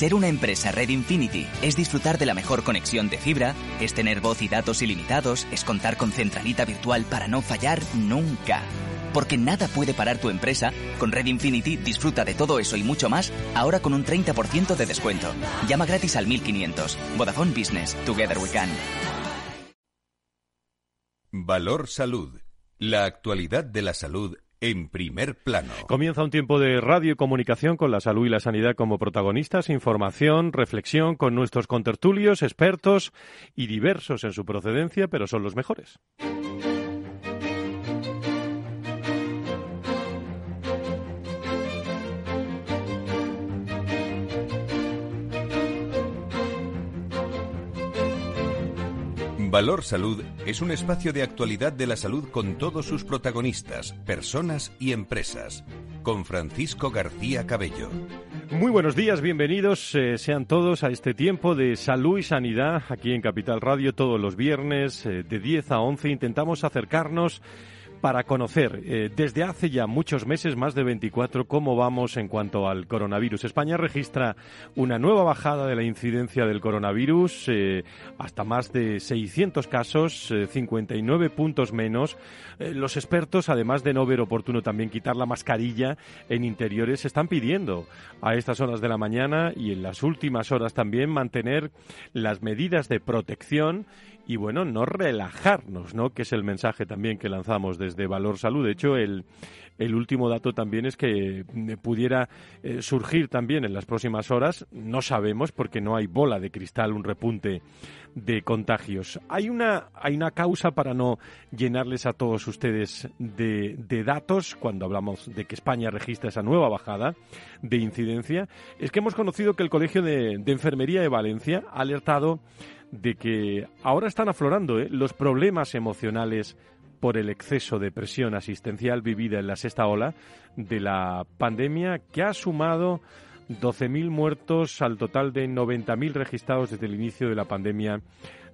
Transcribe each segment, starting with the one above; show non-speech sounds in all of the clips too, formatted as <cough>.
Ser una empresa Red Infinity es disfrutar de la mejor conexión de fibra, es tener voz y datos ilimitados, es contar con centralita virtual para no fallar nunca. Porque nada puede parar tu empresa, con Red Infinity disfruta de todo eso y mucho más, ahora con un 30% de descuento. Llama gratis al 1500. Vodafone Business. Together we can. Valor Salud. La actualidad de la salud en primer plano. Comienza un tiempo de radio y comunicación con la salud y la sanidad como protagonistas, información, reflexión con nuestros contertulios, expertos y diversos en su procedencia, pero son los mejores. Valor Salud es un espacio de actualidad de la salud con todos sus protagonistas, personas y empresas. Con Francisco García Cabello. Muy buenos días, bienvenidos eh, sean todos a este tiempo de salud y sanidad aquí en Capital Radio todos los viernes eh, de 10 a 11. Intentamos acercarnos para conocer eh, desde hace ya muchos meses, más de 24, cómo vamos en cuanto al coronavirus. España registra una nueva bajada de la incidencia del coronavirus, eh, hasta más de 600 casos, 59 eh, puntos menos. los expertos, además de no ver oportuno también quitar la mascarilla en interiores, están pidiendo a estas horas de la mañana y en las últimas horas también mantener las medidas de protección y bueno, no relajarnos, ¿no? Que es el mensaje también que lanzamos desde Valor Salud. De hecho, el, el último dato también es que eh, pudiera eh, surgir también en las próximas horas, no sabemos porque no hay bola de cristal, un repunte de contagios. Hay una, hay una causa para no llenarles a todos ustedes de, de datos cuando hablamos de que España registra esa nueva bajada de incidencia. Es que hemos conocido que el Colegio de Enfermería de Valencia ha alertado de que ahora están aflorando ¿eh? los problemas emocionales por el exceso de presión asistencial vivida en la sexta ola de la pandemia, que ha sumado 12.000 muertos al total de 90.000 registrados desde el inicio de la pandemia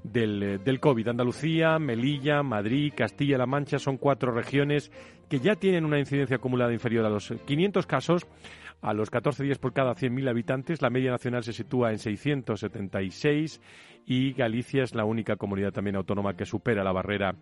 del, eh, del, COVID. Andalucía, Melilla, Madrid, Castilla-La Mancha son cuatro regiones que ya tienen una incidencia acumulada inferior a los 500 casos a los 14 días por cada 100.000 habitantes. La media nacional se sitúa en 676 y Galicia es la única comunidad también autónoma que supera la barrera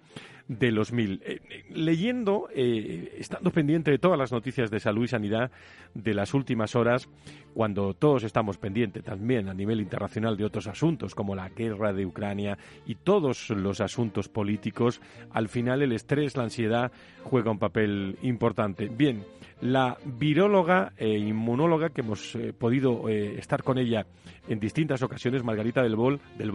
de los mil. Eh, eh, leyendo, eh, estando pendiente de todas las noticias de salud y sanidad de las últimas horas, cuando todos estamos pendientes también a nivel internacional de otros asuntos como la guerra de Ucrania y todos los asuntos políticos, al final el estrés, la ansiedad juega un papel importante. Bien, la viróloga e inmunóloga que hemos podido estar con ella en distintas ocasiones, Margarita del, Bol, del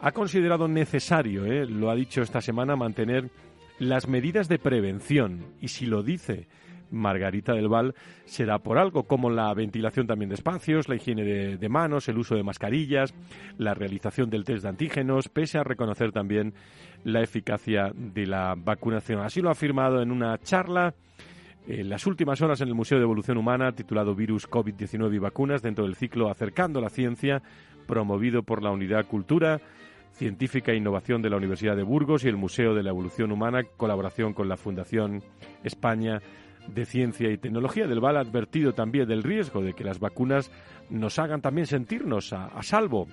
Ha considerado necesario, eh, lo ha dicho esta semana, mantener las medidas de prevención. Y si lo dice Margarita del Val, será por algo como la ventilación también de espacios, la higiene de, de, manos, el uso de mascarillas, la realización del test de antígenos, pese a reconocer también la eficacia de la vacunación. Así lo ha afirmado en una charla en las últimas horas en el Museo de Evolución Humana, titulado Virus COVID-19 y Vacunas, dentro del ciclo Acercando la Ciencia, promovido por la Unidad Cultura, Científica e Innovación de la Universidad de Burgos y el Museo de la Evolución Humana, colaboración con la Fundación España de Ciencia y Tecnología. Del VAL ha advertido también del riesgo de que las vacunas nos hagan también sentirnos a, salvo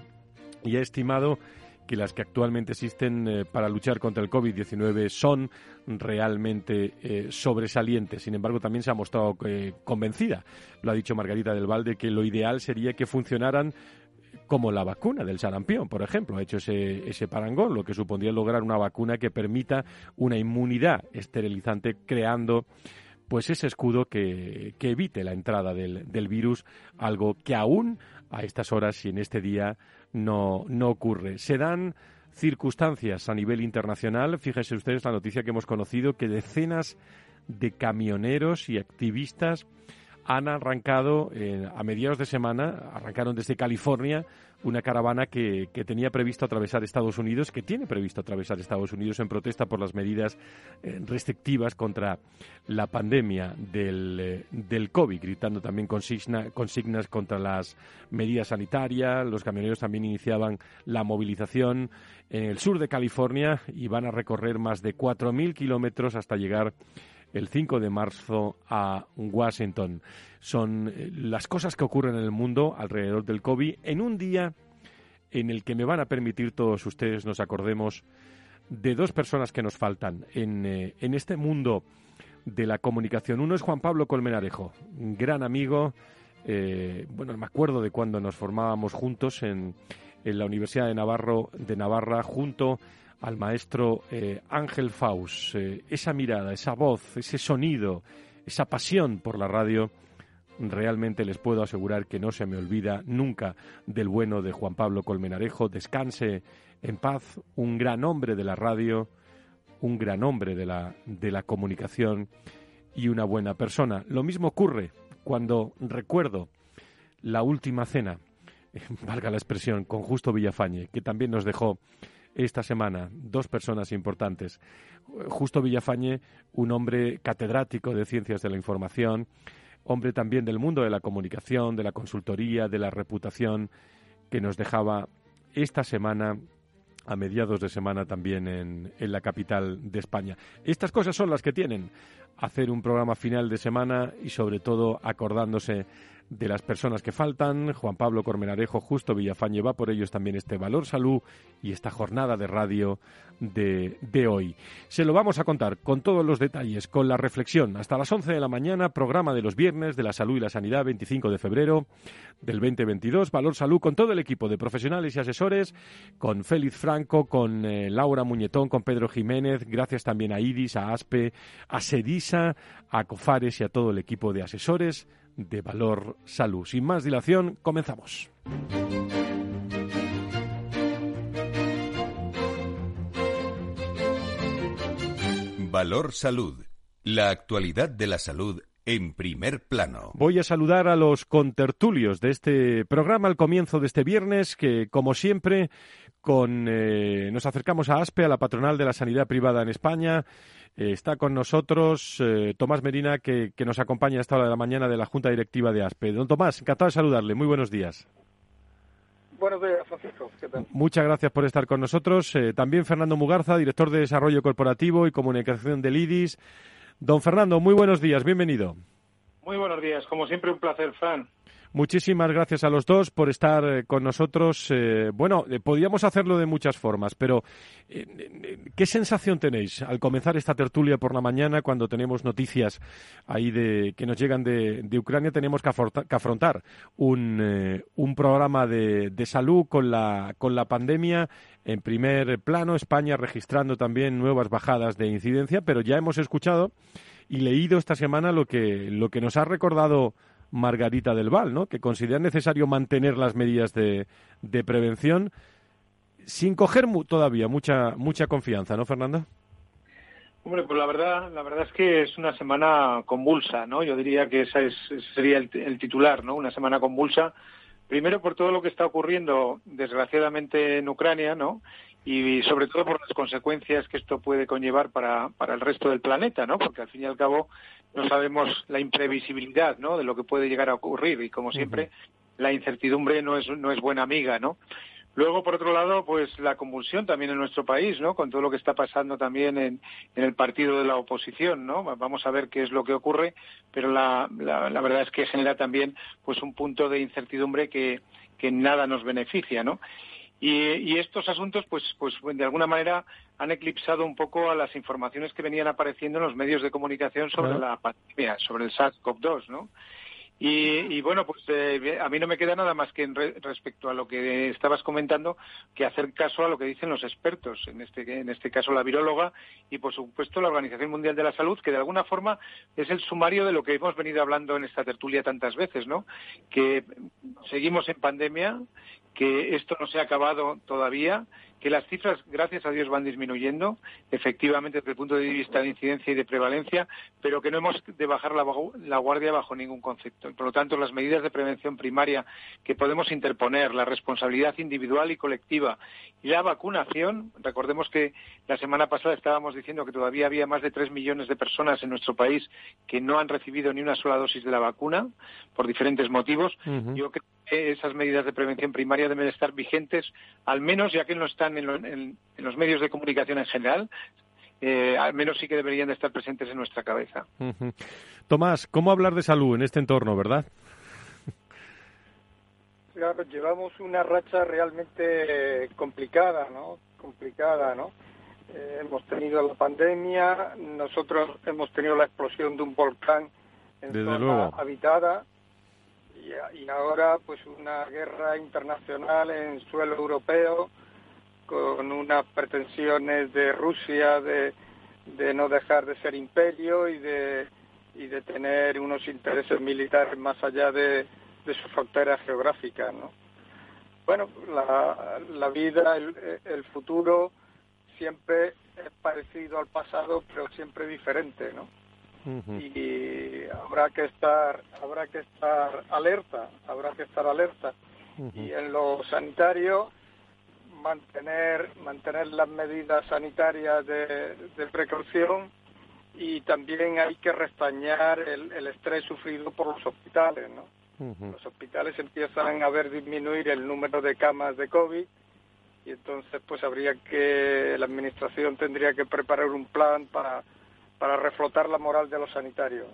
y ha estimado que las que actualmente existen eh, para luchar contra el COVID-19 son realmente eh, sobresalientes. Sin embargo, también se ha mostrado eh, convencida, lo ha dicho Margarita del Valde, que lo ideal sería que funcionaran como la vacuna del sarampión, por ejemplo, ha hecho ese, ese parangón, lo que supondría lograr una vacuna que permita una inmunidad esterilizante creando pues ese escudo que, que evite la entrada del, del virus, algo que aún a estas horas y en este día no, no ocurre. Se dan circunstancias a nivel internacional. Fíjense ustedes la noticia que hemos conocido que decenas de camioneros y activistas han arrancado eh, a mediados de semana, arrancaron desde California una caravana que, tenía previsto atravesar Estados Unidos, que tiene previsto atravesar Estados Unidos en protesta por las medidas eh, restrictivas contra la pandemia del, eh, del COVID, gritando también consigna, consignas contra las medidas sanitarias. Los camioneros también iniciaban la movilización en el sur de California y van a recorrer más de 4.000 kilómetros hasta llegar el 5 de marzo a Washington. Son eh, las cosas que ocurren en el mundo alrededor del COVID en un día en el que me van a permitir todos ustedes nos acordemos de dos personas que nos faltan en, eh, en este mundo de la comunicación. Uno es Juan Pablo Colmenarejo, gran amigo. Eh, bueno, me acuerdo de cuando nos formábamos juntos en, en la Universidad de Navarro de Navarra junto al maestro eh, Ángel Faust. Eh, esa mirada, esa voz, ese sonido, esa pasión por la radio, realmente les puedo asegurar que no se me olvida nunca del bueno de Juan Pablo Colmenarejo. Descanse en paz, un gran hombre de la radio, un gran hombre de la, de la comunicación y una buena persona. Lo mismo ocurre cuando recuerdo la última cena, <laughs> valga la expresión, con Justo Villafañe, que también nos dejó esta semana dos personas importantes. Justo Villafañe, un hombre catedrático de ciencias de la información, hombre también del mundo de la comunicación, de la consultoría, de la reputación, que nos dejaba esta semana a mediados de semana también en, la capital de España. Estas cosas son las que tienen hacer un programa final de semana y sobre todo acordándose de las personas que faltan. Juan Pablo Cormenarejo, Justo Villafán lleva por ellos también este Valor Salud y esta jornada de radio de, de, hoy. Se lo vamos a contar con todos los detalles, con la reflexión. Hasta las 11 de la mañana, programa de los viernes de la salud y la sanidad, 25 de febrero del 2022. Valor Salud con todo el equipo de profesionales y asesores, con Félix Franco, con eh, Laura Muñetón, con Pedro Jiménez. Gracias también a IDIS, a ASPE, a A COFARES y a todo el equipo de asesores de Valor Salud. Sin más dilación, comenzamos. Valor Salud. La actualidad de la salud en primer plano. Voy a saludar a los contertulios de este programa al comienzo de este viernes, que como siempre con, eh, nos acercamos a ASPE, a la patronal de la sanidad privada en España. Eh, está con nosotros eh, Tomás Medina, que, que, nos acompaña a esta hora de la mañana de la Junta Directiva de ASPE. Don Tomás, encantado de saludarle. Muy buenos días. Buenos días, Francisco. ¿Qué tal? Muchas gracias por estar con nosotros. Eh, también Fernando Mugarza, director de Desarrollo Corporativo y Comunicación del IDIS. Don Fernando, muy buenos días. Bienvenido. Muy buenos días. Como siempre, un placer, Fran. Muchísimas gracias a los dos por estar eh, con nosotros. Eh, bueno, eh, podríamos hacerlo de muchas formas, pero eh, ¿qué sensación tenéis al comenzar esta tertulia por la mañana cuando tenemos noticias ahí de que nos llegan de, de Ucrania? Tenemos que, que afrontar un, eh, un programa de, de, salud con la, con la pandemia en primer plano, España registrando también nuevas bajadas de incidencia, pero ya hemos escuchado y leído esta semana lo que, lo que nos ha recordado Margarita del Val, ¿no? que considera necesario mantener las medidas de, de prevención sin coger mu todavía mucha mucha confianza, ¿no, Fernando? Hombre, pues la verdad, la verdad es que es una semana convulsa, ¿no? Yo diría que ese, es, sería el, el, titular, ¿no? Una semana convulsa. Primero por todo lo que está ocurriendo, desgraciadamente, en Ucrania, ¿no? Y sobre todo por las consecuencias que esto puede conllevar para, para el resto del planeta, ¿no? Porque al fin y al cabo no sabemos la imprevisibilidad, ¿no? De lo que puede llegar a ocurrir y como siempre la incertidumbre no es no es buena amiga, ¿no? Luego, por otro lado, pues la convulsión también en nuestro país, ¿no? Con todo lo que está pasando también en, en el partido de la oposición, ¿no? Vamos a ver qué es lo que ocurre, pero la, la, la verdad es que genera también, pues, un punto de incertidumbre que, que nada nos beneficia, ¿no? Y, y, estos asuntos, pues, pues, de alguna manera han eclipsado un poco a las informaciones que venían apareciendo en los medios de comunicación sobre la pandemia, sobre el SARS-CoV-2, ¿no? Y, y, bueno, pues eh, a mí no me queda nada más que en re, respecto a lo que estabas comentando, que hacer caso a lo que dicen los expertos, en este, en este caso la viróloga y por supuesto la Organización Mundial de la Salud, que de alguna forma es el sumario de lo que hemos venido hablando en esta tertulia tantas veces, ¿no? Que seguimos en pandemia, que esto no se ha acabado todavía, que las cifras, gracias a Dios, van disminuyendo, efectivamente, desde el punto de vista de incidencia y de prevalencia, pero que no hemos de bajar la, la, guardia bajo ningún concepto. Por lo tanto, las medidas de prevención primaria que podemos interponer, la responsabilidad individual y colectiva y la vacunación, recordemos que la semana pasada estábamos diciendo que todavía había más de tres millones de personas en nuestro país que no han recibido ni una sola dosis de la vacuna por diferentes motivos. Uh -huh. Yo creo esas medidas de prevención primaria deben estar vigentes, al menos ya que no están en, lo, en, en los medios de comunicación en general, eh, al menos sí que deberían de estar presentes en nuestra cabeza. Tomás, ¿cómo hablar de salud en este entorno, verdad? Claro, llevamos una racha realmente complicada, ¿no? Complicada, ¿no? Eh, hemos tenido la pandemia, nosotros hemos tenido la explosión de un volcán en zona habitada y, ahora pues una guerra internacional en suelo europeo con unas pretensiones de Rusia de, de no dejar de ser imperio y de, y de tener unos intereses militares más allá de, de sus fronteras geográficas, ¿no? Bueno, la, la vida, el, el futuro siempre es parecido al pasado, pero siempre diferente, ¿no? Y habrá que estar, habrá que estar alerta, habrá que estar alerta. Y en lo sanitario, mantener, mantener las medidas sanitarias de, precaución y también hay que restañar el, el estrés sufrido por los hospitales, ¿no? Los hospitales empiezan a ver disminuir el número de camas de COVID y entonces pues habría que la administración tendría que preparar un plan para para reflotar la moral de los sanitarios.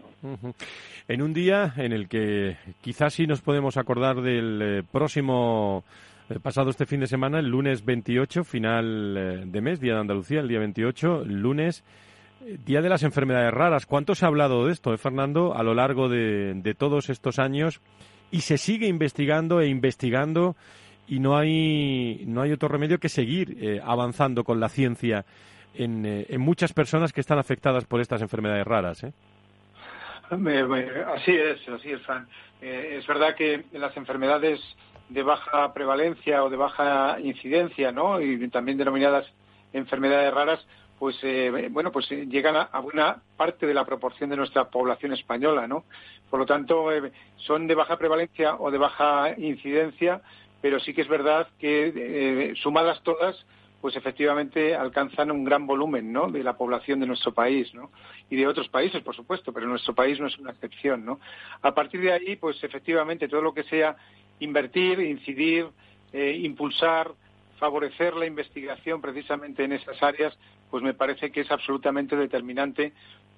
En un día en el que quizás sí nos podemos acordar del eh, próximo eh, pasado este fin de semana, el lunes 28, final eh, de mes, Día de Andalucía, el día 28, lunes, Día de las Enfermedades Raras. ¿Cuánto se ha hablado de esto, Fernando, a lo largo de, de todos estos años? Y se sigue investigando e investigando y no hay, no hay otro remedio que seguir avanzando con la ciencia en, eh, en, muchas personas que están afectadas por estas enfermedades raras. ¿eh? Así es, así es, Fran. Eh, es verdad que las enfermedades de baja prevalencia o de baja incidencia, ¿no? Y también denominadas enfermedades raras, pues eh, bueno, pues llegan a, a, una parte de la proporción de nuestra población española, ¿no? Por lo tanto, eh, son de baja prevalencia o de baja incidencia, pero sí que es verdad que eh, sumadas todas, pues efectivamente alcanzan un gran volumen, ¿no? De la población de nuestro país, ¿no? Y de otros países, por supuesto, pero nuestro país no es una excepción, ¿no? A partir de ahí, pues efectivamente todo lo que sea invertir, incidir, eh, impulsar, favorecer la investigación precisamente en esas áreas, pues me parece que es absolutamente determinante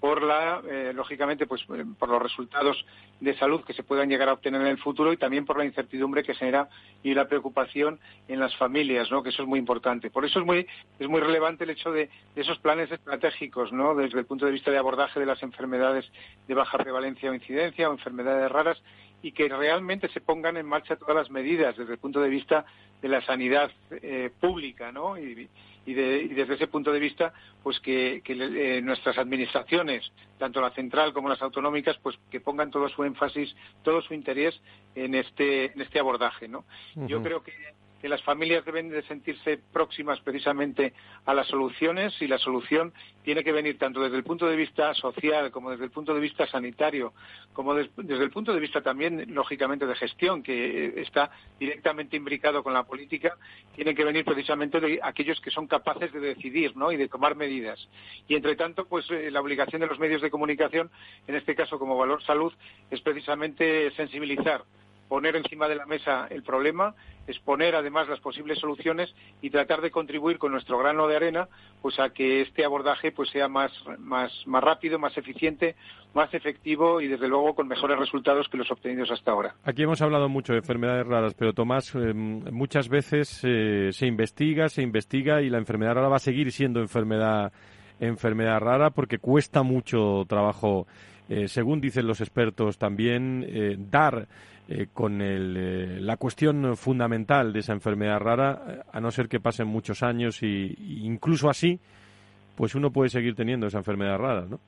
por la, eh, lógicamente, pues eh, por los resultados de salud que se puedan llegar a obtener en el futuro y también por la incertidumbre que genera y la preocupación en las familias, ¿no? Que eso es muy importante. Por eso es muy es muy relevante el hecho de, de esos planes estratégicos, ¿no? Desde el punto de vista de abordaje de las enfermedades de baja prevalencia o incidencia o enfermedades raras y que realmente se pongan en marcha todas las medidas desde el punto de vista de la sanidad eh, pública, ¿no? Y, y, de, y, desde ese punto de vista, pues que, que eh, nuestras administraciones, tanto la central como las autonómicas, pues que pongan todo su énfasis, todo su interés en este, en este abordaje, ¿no? Uh -huh. Yo creo que las familias deben de sentirse próximas precisamente a las soluciones y la solución tiene que venir tanto desde el punto de vista social como desde el punto de vista sanitario, como des, desde el punto de vista también, lógicamente, de gestión, que está directamente imbricado con la política, tiene que venir precisamente de aquellos que son capaces de decidir ¿no? y de tomar medidas. Y, entre tanto, pues eh, la obligación de los medios de comunicación, en este caso como Valor Salud, es precisamente sensibilizar poner encima de la mesa el problema, exponer además las posibles soluciones y tratar de contribuir con nuestro grano de arena pues a que este abordaje pues sea más, más, más rápido, más eficiente, más efectivo y desde luego con mejores resultados que los obtenidos hasta ahora. Aquí hemos hablado mucho de enfermedades raras, pero Tomás, eh, muchas veces eh, se investiga, se investiga y la enfermedad rara va a seguir siendo enfermedad enfermedad rara porque cuesta mucho trabajo, eh, según dicen los expertos también, dar eh, con el, eh, la cuestión fundamental de esa enfermedad rara, eh, a no ser que pasen muchos años y, y, incluso así, pues uno puede seguir teniendo esa enfermedad rara, ¿no?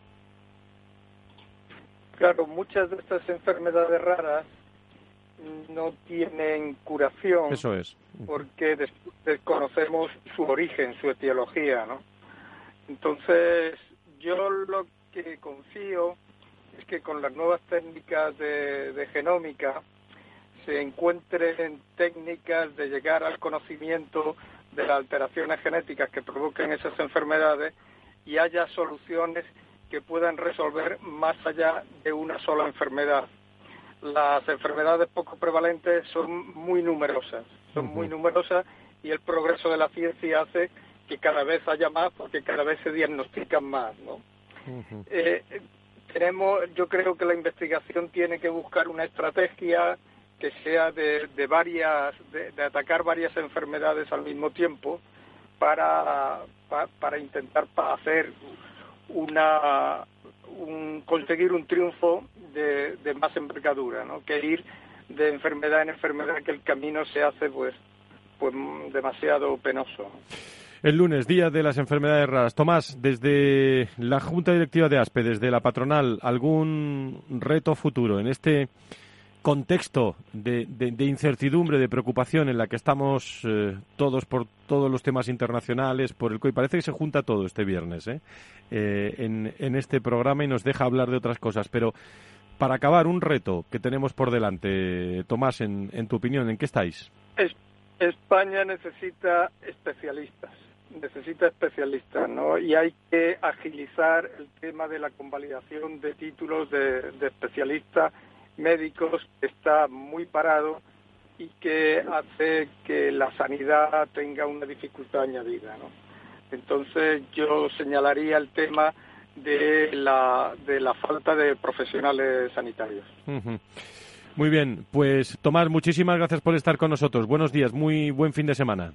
Claro, muchas de estas enfermedades raras no tienen curación. Eso es. Porque des desconocemos su origen, su etiología, ¿no? Entonces, yo lo que confío es que con las nuevas técnicas de, de genómica se encuentren técnicas de llegar al conocimiento de las alteraciones genéticas que provoquen esas enfermedades y haya soluciones que puedan resolver más allá de una sola enfermedad. Las enfermedades poco prevalentes son muy numerosas, son muy numerosas y el progreso de la ciencia hace que cada vez haya más porque cada vez se diagnostican más, ¿no? Eh, tenemos, yo creo que la investigación tiene que buscar una estrategia que sea de, varias, de, atacar varias enfermedades al mismo tiempo para, para, intentar hacer una, un, conseguir un triunfo de, de más envergadura, ¿no? Que ir de enfermedad en enfermedad que el camino se hace pues pues demasiado penoso. El lunes, día de las enfermedades raras. Tomás, desde la Junta Directiva de ASPE, desde la patronal, ¿algún reto futuro en este contexto de, incertidumbre, de preocupación en la que estamos eh, todos por todos los temas internacionales, por el COI? Parece que se junta todo este viernes ¿eh? Eh, en, este programa y nos deja hablar de otras cosas. Pero para acabar, un reto que tenemos por delante, Tomás, en, en tu opinión, ¿en qué estáis? España necesita especialistas, necesita especialistas, ¿no? Y hay que agilizar el tema de la convalidación de títulos de, especialistas médicos que está muy parado y que hace que la sanidad tenga una dificultad añadida, ¿no? Entonces yo señalaría el tema de la, de la falta de profesionales sanitarios. Muy bien, pues Tomás, muchísimas gracias por estar con nosotros. Buenos días, muy buen fin de semana.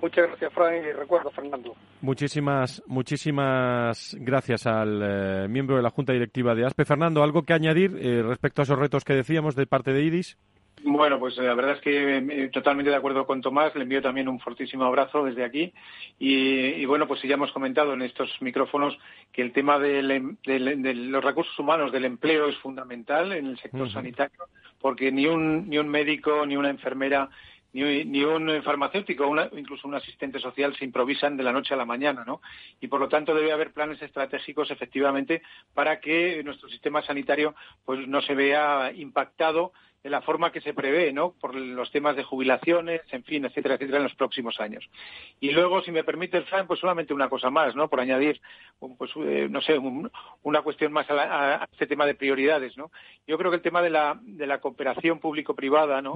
Muchas gracias, Frank, y recuerdo, Fernando. Muchísimas, muchísimas gracias al eh, miembro de la Junta Directiva de ASPE. Fernando, ¿algo que añadir eh, respecto a esos retos que decíamos de parte de IDIS? Bueno, pues eh, la verdad es que eh, totalmente de acuerdo con Tomás. Le envío también un fortísimo abrazo desde aquí. Y, bueno, pues ya hemos comentado en estos micrófonos que el tema em, de los recursos humanos, del empleo, es fundamental en el sector sanitario, porque ni un, ni un médico, ni una enfermera, ni, un farmacéutico o incluso un asistente social se improvisan de la noche a la mañana, ¿no? Y por lo tanto debe haber planes estratégicos efectivamente para que nuestro sistema sanitario pues no se vea impactado de la forma que se prevé, ¿no? Por los temas de jubilaciones, en fin, etcétera, etcétera, en los próximos años. Y luego, si me permite Fran, pues solamente una cosa más, ¿no? Por añadir, pues, eh, no sé, una cuestión más a, este tema de prioridades, ¿no? Yo creo que el tema de la, de la cooperación público-privada, ¿no?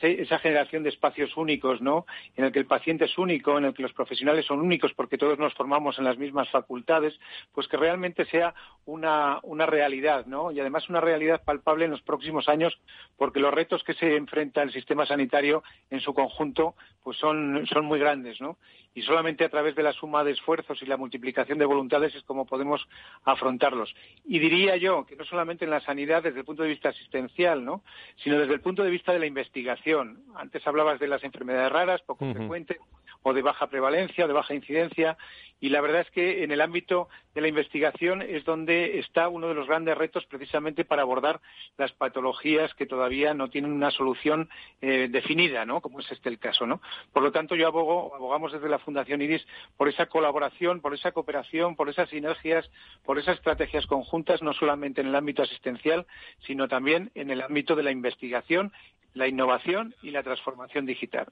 Esa generación de espacios únicos, ¿no? En el que el paciente es único, en el que los profesionales son únicos porque todos nos formamos en las mismas facultades, pues que realmente sea una, una realidad, ¿no? Y además una realidad palpable en los próximos años porque los retos que se enfrenta el sistema sanitario en su conjunto pues son, son muy grandes, ¿no? Y solamente a través de la suma de esfuerzos y la multiplicación de voluntades es como podemos afrontarlos. Y diría yo que no solamente en la sanidad desde el punto de vista asistencial, ¿no? Sino desde el punto de vista de la investigación. Antes hablabas de las enfermedades raras, poco frecuentes, o de baja prevalencia o de baja incidencia. Y la verdad es que en el ámbito de la investigación es donde está uno de los grandes retos precisamente para abordar las patologías que todavía no tienen una solución eh, definida, ¿no? Como es este el caso, ¿no? Por lo tanto, yo abogo, abogamos desde la Fundación IRIS por esa colaboración, por esa cooperación, por esas sinergias, por esas estrategias conjuntas, no solamente en el ámbito asistencial, sino también en el ámbito de la investigación, la innovación y la transformación digital.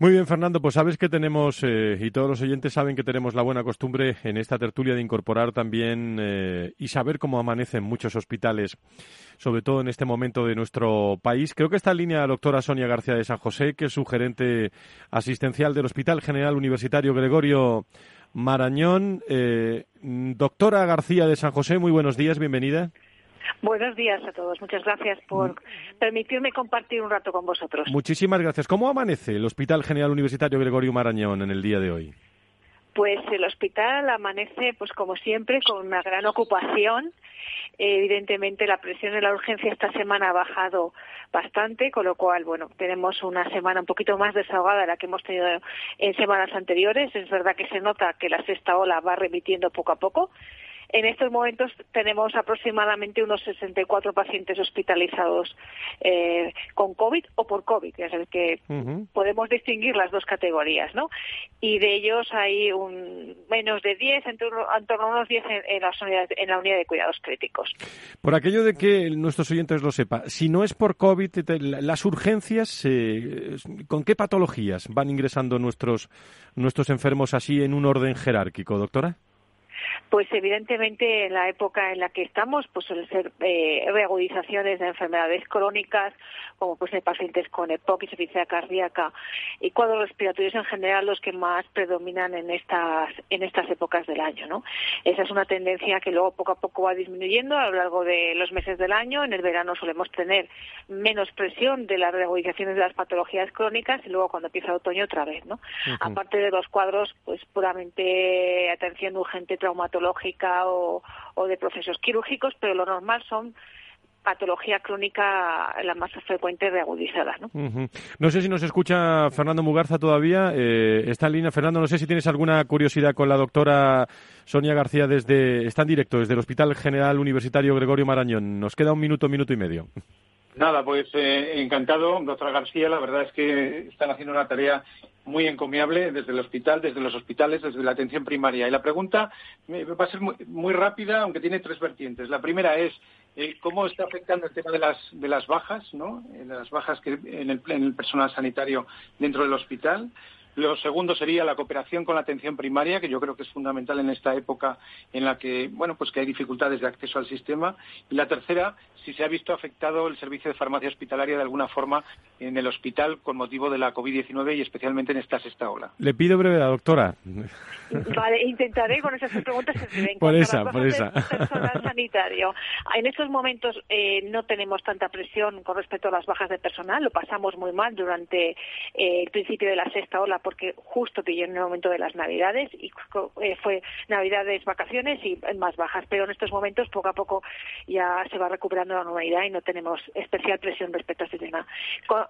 Muy bien, Fernando, pues sabes que tenemos, eh, y todos los oyentes saben que tenemos la buena costumbre en esta tertulia de incorporar también eh, y saber cómo amanecen muchos hospitales, sobre todo en este momento de nuestro país. Creo que está en línea la doctora Sonia García de San José, que es su gerente asistencial del Hospital General Universitario Gregorio Marañón. Eh, doctora García de San José, muy buenos días, bienvenida. Buenos días a todos. Muchas gracias por permitirme compartir un rato con vosotros. Muchísimas gracias. ¿Cómo amanece el Hospital General Universitario Gregorio Marañón en el día de hoy? Pues el hospital amanece, pues como siempre, con una gran ocupación. Evidentemente la presión en la urgencia esta semana ha bajado bastante, con lo cual, bueno, tenemos una semana un poquito más desahogada de la que hemos tenido en semanas anteriores. Es verdad que se nota que la sexta ola va remitiendo poco a poco en estos momentos tenemos aproximadamente unos 64 pacientes hospitalizados eh, con COVID o por COVID, es decir, que podemos distinguir las dos categorías, ¿no? Y de ellos hay un menos de 10, en torno, a unos 10 en, la unidad, en la unidad de cuidados críticos. Por aquello de que nuestros oyentes lo sepan, si no es por COVID, las urgencias, eh, ¿con qué patologías van ingresando nuestros, nuestros enfermos así en un orden jerárquico, doctora? Pues evidentemente en la época en la que estamos, pues suelen ser eh, reagudizaciones de enfermedades crónicas, como pues de pacientes con EPOC, insuficiencia cardíaca y cuadros respiratorios en general los que más predominan en estas en estas épocas del año, ¿no? Esa es una tendencia que luego poco a poco va disminuyendo a lo largo de los meses del año. En el verano solemos tener menos presión de las reagudizaciones de las patologías crónicas y luego cuando empieza el otoño otra vez, ¿no? Aparte de los cuadros, pues puramente atención urgente traumatológica o, de procesos quirúrgicos, pero lo normal son patología crónica la más frecuente de agudizada. ¿no? no sé si nos escucha Fernando Mugarza todavía. Eh, está en línea. Fernando, no sé si tienes alguna curiosidad con la doctora Sonia García desde. Está en directo desde el Hospital General Universitario Gregorio Marañón. Nos queda un minuto, minuto y medio. Nada, pues eh, encantado, doctora García. La verdad es que están haciendo una tarea muy encomiable desde el hospital, desde los hospitales, desde la atención primaria. Y la pregunta va a ser muy, rápida, aunque tiene tres vertientes. La primera es eh, cómo está afectando el tema de las, de las bajas, ¿no? Eh, las bajas que en el personal sanitario dentro del hospital. Lo segundo sería la cooperación con la atención primaria, que yo creo que es fundamental en esta época en la que, bueno, pues que hay dificultades de acceso al sistema. Y la tercera, si se ha visto afectado el servicio de farmacia hospitalaria de alguna forma en el hospital con motivo de la COVID-19 y especialmente en esta sexta ola. Le pido brevedad, doctora. Vale, intentaré con esas preguntas. por esa, por esa. Personal sanitario. En estos momentos eh, no tenemos tanta presión con respecto a las bajas de personal. Lo pasamos muy mal durante eh, el principio de la sexta ola porque justo pilló en el momento de las Navidades y eh, fue Navidades, vacaciones y más bajas. Pero en estos momentos, poco a poco, ya se va recuperando la normalidad y no tenemos especial presión respecto a este tema.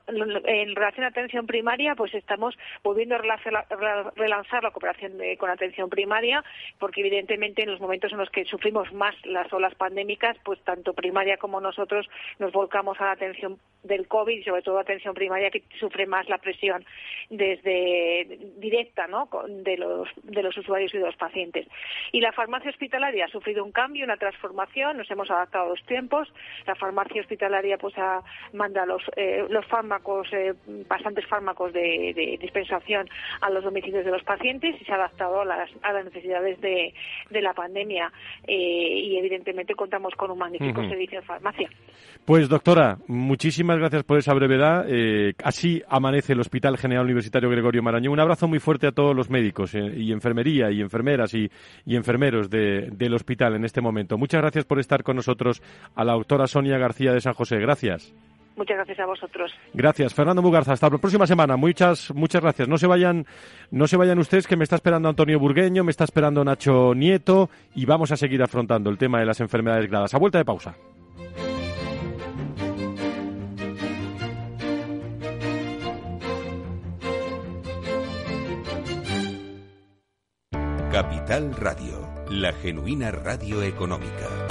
En relación a atención primaria, pues estamos volviendo a relanzar la cooperación con atención primaria, porque evidentemente en los momentos en los que sufrimos más las olas pandémicas, pues tanto primaria como nosotros nos volcamos a la atención del COVID sobre todo atención primaria que sufre más la presión desde directa ¿no? de, los, usuarios y de los pacientes. Y la farmacia hospitalaria ha sufrido un cambio, una transformación, nos hemos adaptado a los tiempos. La farmacia hospitalaria pues manda los, eh, los fármacos, eh, bastantes fármacos de, dispensación a los domicilios de los pacientes y se ha adaptado a las, a las necesidades de, de la pandemia. Eh, y evidentemente contamos con un magnífico servicio de farmacia. Pues doctora, muchísimas gracias por esa brevedad. así amanece el Hospital General Universitario Gregorio Marañón un abrazo muy fuerte a todos los médicos eh, y enfermería y enfermeras y, enfermeros del hospital en este momento. Muchas gracias por estar con nosotros a la doctora Sonia García de San José. Gracias. Muchas gracias a vosotros. Gracias, Fernando Mugarza. Hasta la próxima semana. Muchas, muchas gracias. No se vayan, no se vayan ustedes, que me está esperando Antonio Burgueño, me está esperando Nacho Nieto y vamos a seguir afrontando el tema de las enfermedades gradas. A vuelta de pausa. Capital Radio, la genuina radio económica.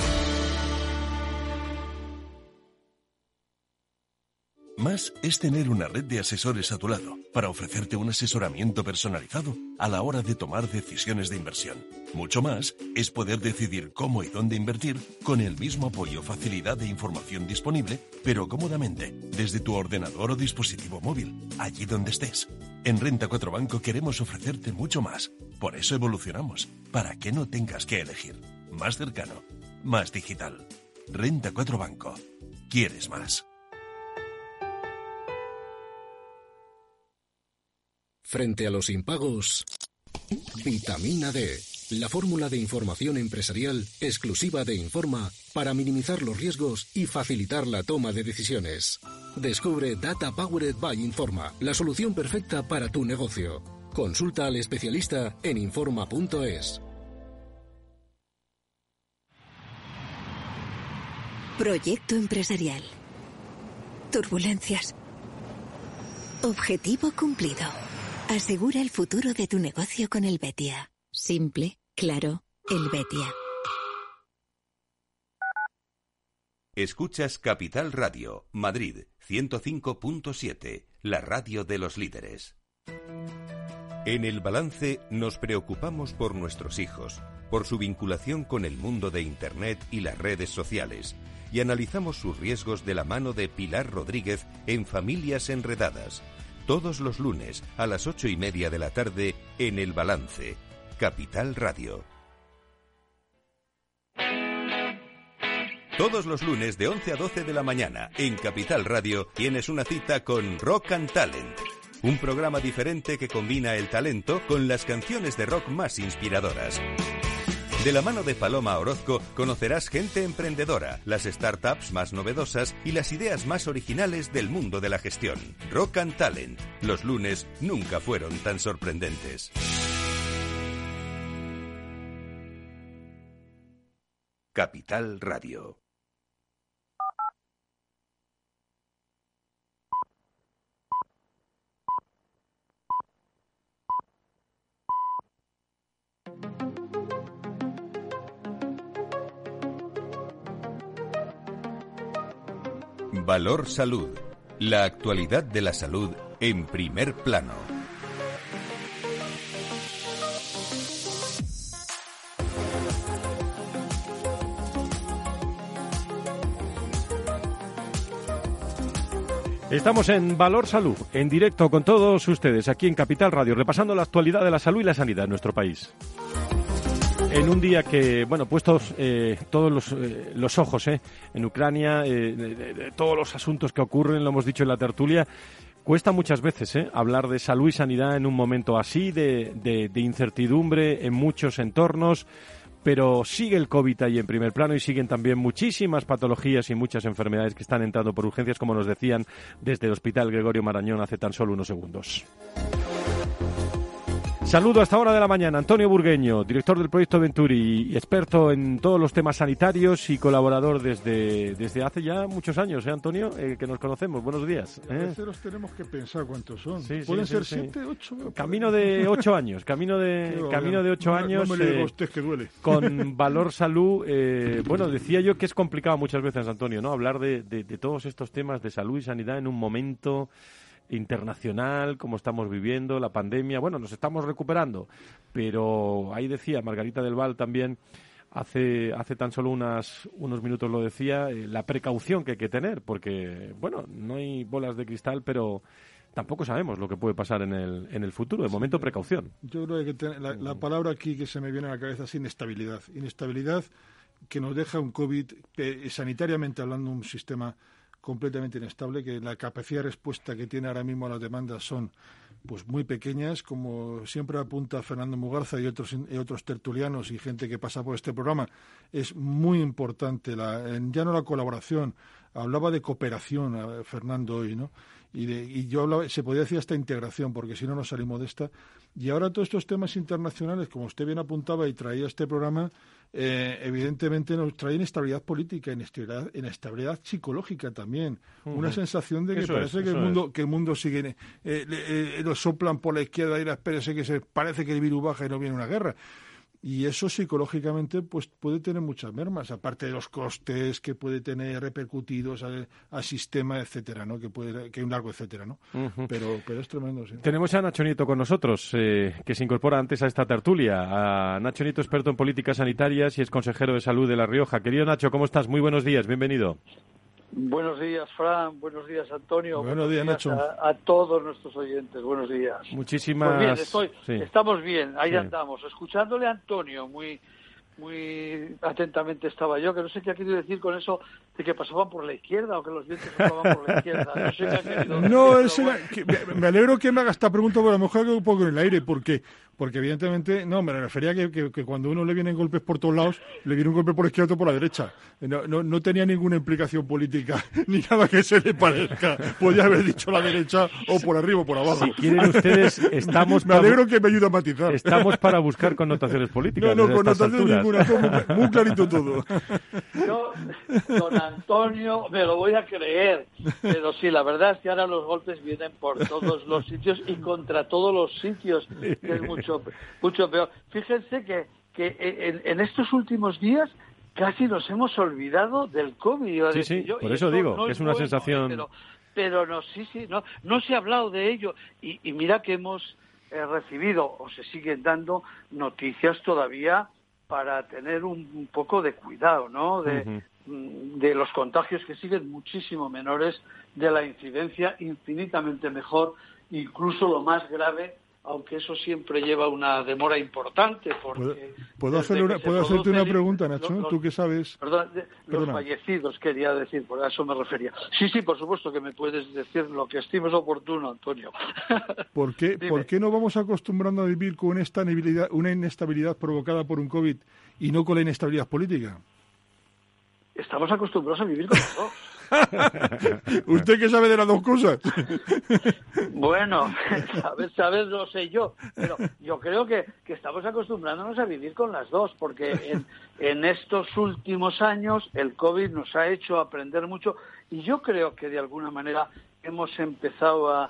Más es tener una red de asesores a tu lado para ofrecerte un asesoramiento personalizado a la hora de tomar decisiones de inversión. Mucho más es poder decidir cómo y dónde invertir con el mismo apoyo, facilidad e información disponible, pero cómodamente, desde tu ordenador o dispositivo móvil, allí donde estés. En Renta 4 Banco queremos ofrecerte mucho más por eso evolucionamos, para que no tengas que elegir. Más cercano, más digital. Renta 4 Banco. ¿Quieres más? Frente a los impagos, vitamina D, la fórmula de información empresarial exclusiva de Informa para minimizar los riesgos y facilitar la toma de decisiones. Descubre Data Powered by Informa, la solución perfecta para tu negocio. Consulta al especialista en Informa.es. Proyecto empresarial. Turbulencias. Objetivo cumplido. Asegura el futuro de tu negocio con el Betia. Simple, claro, el Betia. Escuchas Capital Radio, Madrid 105.7, la radio de los líderes. En el balance nos preocupamos por nuestros hijos, por su vinculación con el mundo de Internet y las redes sociales, y analizamos sus riesgos de la mano de Pilar Rodríguez en Familias Enredadas, todos los lunes a las ocho y media de la tarde en El Balance, Capital Radio. Todos los lunes de 11 a 12 de la mañana en Capital Radio tienes una cita con Rock and Talent, un programa diferente que combina el talento con las canciones de rock más inspiradoras. De la mano de Paloma Orozco conocerás gente emprendedora, las startups más novedosas y las ideas más originales del mundo de la gestión. Rock and Talent. Los lunes nunca fueron tan sorprendentes. Capital Radio. Valor Salud. La actualidad de la salud en primer plano. Estamos en Valor Salud, en directo con todos ustedes aquí en Capital Radio, repasando la actualidad de la salud y la sanidad en nuestro país. En un día que, bueno, puestos eh, todos los, eh, los ojos eh, en Ucrania, eh, todos los asuntos que ocurren, lo hemos dicho en la tertulia, cuesta muchas veces hablar de salud y sanidad en un momento así, de, de- de incertidumbre en muchos entornos, pero sigue el COVID ahí en primer plano y siguen también muchísimas patologías y muchas enfermedades que están entrando por urgencias, como nos decían desde el Hospital Gregorio Marañón hace tan solo unos segundos. Saludo a esta hora de la mañana. Antonio Burgueño, director del proyecto Venturi y experto en todos los temas sanitarios y colaborador desde, desde hace ya muchos años, ¿eh, Antonio? Eh, que nos conocemos. Buenos días. A ¿eh? veces los tenemos que pensar cuántos son. Sí, Pueden sí, ser sí. siete, ocho. Camino de ocho años, camino de, <laughs> Qué camino de ocho No años. No me le diga eh, usted que duele. con <laughs> valor salud. eh, bueno, decía yo que es complicado muchas veces, Antonio, ¿no? Hablar de, de- de todos estos temas de salud y sanidad en un momento internacional, como estamos viviendo, la pandemia. Bueno, nos estamos recuperando, pero ahí decía Margarita del Val también. Hace, hace tan solo unas, unos minutos lo decía, eh, la precaución que hay que tener, porque, bueno, no hay bolas de cristal, pero tampoco sabemos lo que puede pasar en el, en el futuro. De momento, precaución. Yo creo que te- la, la palabra aquí que se me viene a la cabeza es inestabilidad. Inestabilidad que nos deja un COVID, eh, sanitariamente hablando, un sistema completamente inestable, que la capacidad de respuesta que tiene ahora mismo a las demandas son pues muy pequeñas, como siempre apunta Fernando Mugarza y otros, y otros tertulianos y gente que pasa por este programa. Es muy importante, la, ya no la colaboración, hablaba de cooperación, eh, Fernando, hoy, ¿no? Y, de- y yo hablaba, se podía decir hasta integración, porque si no nos salimos de esta. Y ahora todos estos temas internacionales, como usted bien apuntaba y traía este programa, eh, evidentemente nos trae inestabilidad política, inestabilidad, inestabilidad psicológica también. Una sensación de que Eso parece es, que, el mundo, que el mundo sigue, eh, eh, lo soplan por la izquierda y la espérese que se parece que el virus baja y no viene una guerra. Y eso psicológicamente pues puede tener muchas mermas, aparte de los costes que puede tener repercutidos al, al sistema, etcétera, ¿no? Que puede que hay un largo etcétera, ¿no? Pero pero es tremendo, sí. Tenemos a Nacho Nieto con nosotros, eh, que se incorpora antes a esta tertulia. A Nacho Nieto, experto en políticas sanitarias y es consejero de salud de La Rioja. Querido Nacho, ¿cómo estás? Muy buenos días, bienvenido. Buenos días, Fran. Buenos días, Antonio. Buenos días, Nacho. A, a todos nuestros oyentes. Buenos días. Muchísimas. Pues bien, estoy, sí. estamos bien. Ahí Sí. andamos. Escuchándole a Antonio, muy muy atentamente estaba yo, que no sé qué ha querido decir con eso de que pasaban por la izquierda o que los vientos pasaban por la izquierda. No sé. No, ese era- que- me- alegro que me haga esta pregunta, pero a lo mejor quedo un poco en el aire, porque porque evidentemente, no, me refería a que, que, que cuando uno le vienen golpes por todos lados, le viene un golpe por la izquierda o por la derecha. No, no, no tenía ninguna implicación política, <laughs> ni nada que se le parezca. Podía haber dicho la derecha o por arriba o por abajo. Si quieren ustedes, estamos me para- alegro que me ayude a matizar. Estamos para buscar connotaciones políticas. No, no, alturas. ninguna, todo muy, muy clarito todo. Yo, don Antonio, me lo voy a creer. Pero sí, la verdad es que ahora los golpes vienen por todos los sitios y contra todos los sitios, que es mucho, mucho peor. Fíjense que, que en, en estos últimos días casi nos hemos olvidado del COVID. Sí, decir sí, yo, por eso digo, no que es una bueno, sensación-. Pero, pero no, sí, sí, no, no se ha hablado de ello. Y, y mira que hemos eh, recibido o se siguen dando noticias todavía para tener un, un poco de cuidado, ¿no? De, de los contagios que siguen muchísimo menores, de la incidencia infinitamente mejor, incluso lo más grave, aunque eso siempre lleva una demora importante. Porque ¿Puedo, hacerle una, ¿puedo hacerte una pregunta, Nacho? ¿Tú qué sabes? Perdón, los fallecidos quería decir, por eso me refería. Sí, sí, por supuesto que me puedes decir lo que estimes oportuno, Antonio. <laughs> ¿Por qué, ¿por qué no vamos acostumbrando a vivir con inestabilidad, una inestabilidad provocada por un COVID y no con la inestabilidad política? Estamos acostumbrados a vivir con los dos. <laughs> ¿Usted qué sabe de las dos cosas? <laughs> bueno, sabes, lo sé yo, pero yo creo que, estamos acostumbrándonos a vivir con las dos, porque en, estos últimos años el COVID nos ha hecho aprender mucho y yo creo que de alguna manera hemos empezado a,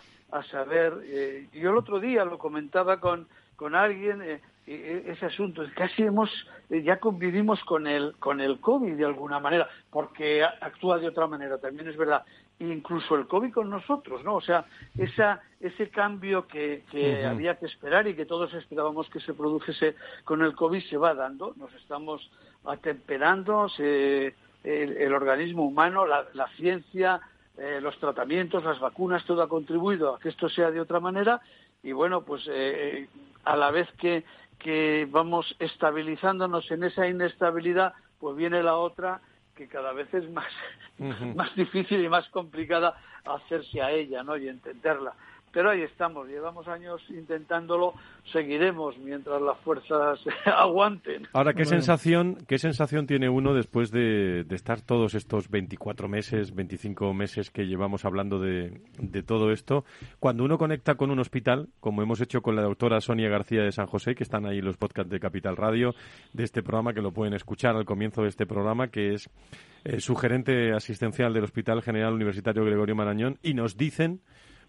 saber, eh, yo el otro día lo comentaba con, con alguien, eh, ese asunto. Casi hemos, eh, ya convivimos con el, con el COVID de alguna manera, porque actúa de otra manera, también es verdad. Incluso el COVID con nosotros, ¿no? O sea, esa, ese cambio que, había que esperar y que todos esperábamos que se produjese con el COVID se va dando. Nos estamos atemperando, el, organismo humano, la, ciencia, eh, los tratamientos, las vacunas, todo ha contribuido a que esto sea de otra manera y bueno, pues eh, a la vez que que vamos estabilizándonos en esa inestabilidad, pues viene la otra que cada vez es más, <laughs> más difícil y más complicada hacerse a ella, ¿no? Y entenderla. Pero ahí estamos, llevamos años intentándolo, seguiremos mientras las fuerzas <laughs> aguanten. Ahora, ¿qué sensación, qué sensación tiene uno después de, estar todos estos 24 meses, 25 meses que llevamos hablando de, de, todo esto? Cuando uno conecta con un hospital, como hemos hecho con la doctora Sonia García de San José, que están ahí los podcasts de Capital Radio, de este programa, que lo pueden escuchar al comienzo de este programa, que es eh, su gerente asistencial del Hospital General Universitario Gregorio Marañón, y nos dicen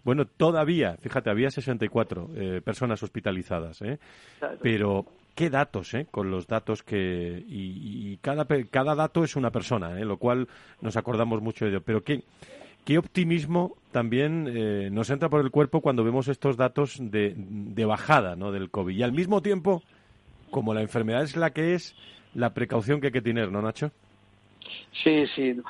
bueno, todavía, fíjate, había 64 eh, personas hospitalizadas, ¿eh? Pero qué datos, ¿eh? Con los datos que... Y, cada, cada dato es una persona, ¿eh? Lo cual nos acordamos mucho de ello. Pero qué, qué optimismo también eh, nos entra por el cuerpo cuando vemos estos datos de, de bajada, ¿no? Del COVID. Y al mismo tiempo, como la enfermedad es la que es, la precaución que hay que tener, ¿no, Nacho? Sí, sí.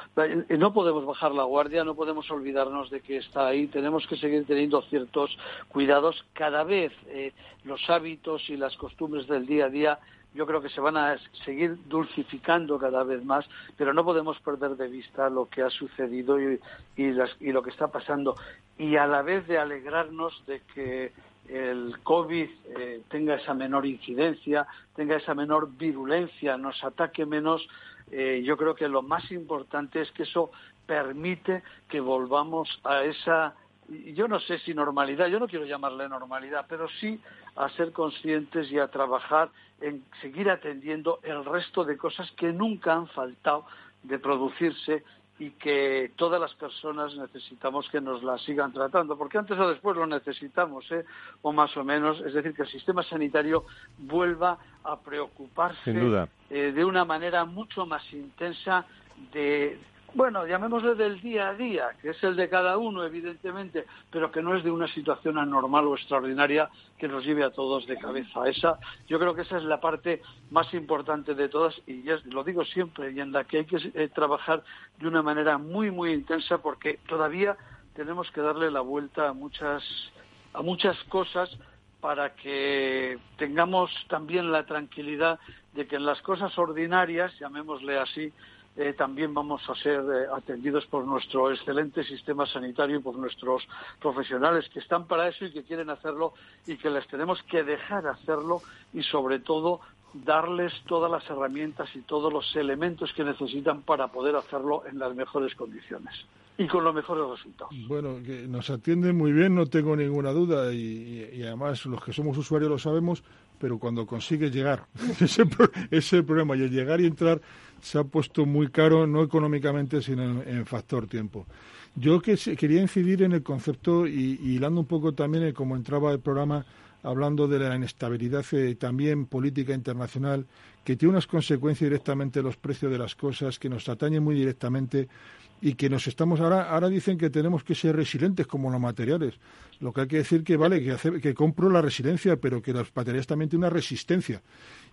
No podemos bajar la guardia, no podemos olvidarnos de que está ahí. Tenemos que seguir teniendo ciertos cuidados. Cada vez eh, los hábitos y las costumbres del día a día yo creo que se van a seguir dulcificando cada vez más, pero no podemos perder de vista lo que ha sucedido y, y lo que está pasando. Y a la vez de alegrarnos de que el COVID eh, tenga esa menor incidencia, tenga esa menor virulencia, nos ataque menos, eh, yo creo que lo más importante es que eso permite que volvamos a esa, yo no sé si normalidad, yo no quiero llamarle normalidad, pero sí a ser conscientes y a trabajar en seguir atendiendo el resto de cosas que nunca han faltado de producirse y que todas las personas necesitamos que nos la sigan tratando, porque antes o después lo necesitamos, ¿eh? o más o menos, es decir, que el sistema sanitario vuelva a preocuparse eh, de una manera mucho más intensa de, bueno, llamémosle del día a día, que es el de cada uno, evidentemente, pero que no es de una situación anormal o extraordinaria que nos lleve a todos de cabeza. Esa, yo creo que esa es la parte más importante de todas y ya lo digo siempre y en la que hay que eh, trabajar de una manera muy, muy intensa porque todavía tenemos que darle la vuelta a muchas, a muchas cosas para que tengamos también la tranquilidad de que en las cosas ordinarias, llamémosle así, eh, también vamos a ser eh, atendidos por nuestro excelente sistema sanitario y por nuestros profesionales que están para eso y que quieren hacerlo y que les tenemos que dejar hacerlo y sobre todo darles todas las herramientas y todos los elementos que necesitan para poder hacerlo en las mejores condiciones y con los mejores resultados. Bueno, nos atienden muy bien, no tengo ninguna duda, y, además los que somos usuarios lo sabemos, pero cuando consigues llegar, <laughs> ese, ese el problema, y el llegar y entrar se ha puesto muy caro, no económicamente, sino en, factor tiempo. Yo que, quería incidir en el concepto, y, hilando un poco también en cómo entraba el programa, hablando de la inestabilidad eh, también política internacional, que tiene unas consecuencias directamente en los precios de las cosas, que nos atañe muy directamente y que nos estamos ahora ahora dicen que tenemos que ser resilientes como los materiales. Lo que hay que decir que vale que que compro la resiliencia pero que los materiales también tienen una resistencia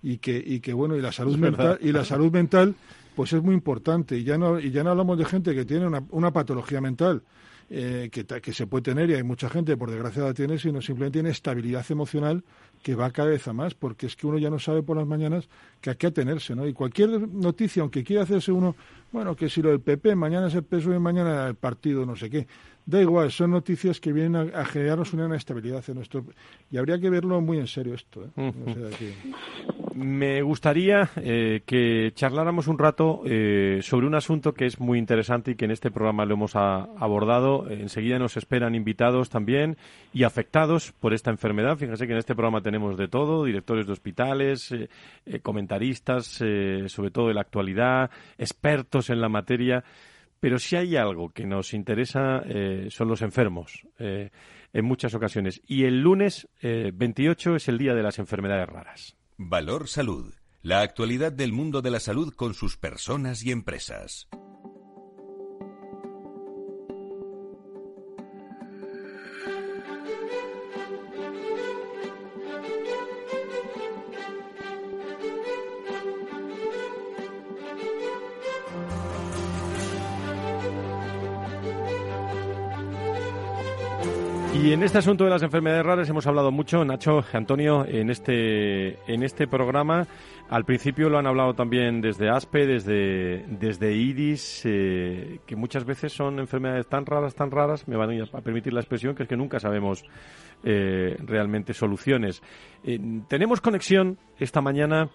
y que y que bueno y la salud mental y la salud mental pues es muy importante. Y ya no y ya no hablamos de gente que tiene una, una patología mental eh, que, que, se puede tener, y hay mucha gente, por desgracia la tiene, sino simplemente tiene estabilidad emocional que va cada vez a más, porque es que uno ya no sabe por las mañanas que a qué atenerse, ¿no? Y cualquier noticia, aunque quiera hacerse uno, bueno, que si lo del PP, mañana es el PSOE, mañana el partido, no sé qué, Da igual, son noticias que vienen a, generarnos una inestabilidad en nuestro... Y habría que verlo muy en serio esto. ¿eh? Me gustaría eh, que charláramos un rato eh, sobre un asunto que es muy interesante y que en este programa lo hemos abordado. Enseguida nos esperan invitados también y afectados por esta enfermedad. Fíjense que en este programa tenemos de todo, directores de hospitales, comentaristas, sobre todo de la actualidad, expertos en la materia. Pero si hay algo que nos interesa eh, son los enfermos eh, en muchas ocasiones. Y el lunes 28 eh, es el Día de las Enfermedades Raras. Valor Salud. La actualidad del mundo de la salud con sus personas y empresas. En este asunto de las enfermedades raras hemos hablado mucho, Nacho, Antonio, en este, en este programa. Al principio lo han hablado también desde ASPE, desde, desde IDIS, eh, que muchas veces son enfermedades tan raras, tan raras, me van a permitir la expresión, que es que nunca sabemos eh, realmente soluciones. Eh, tenemos conexión esta mañana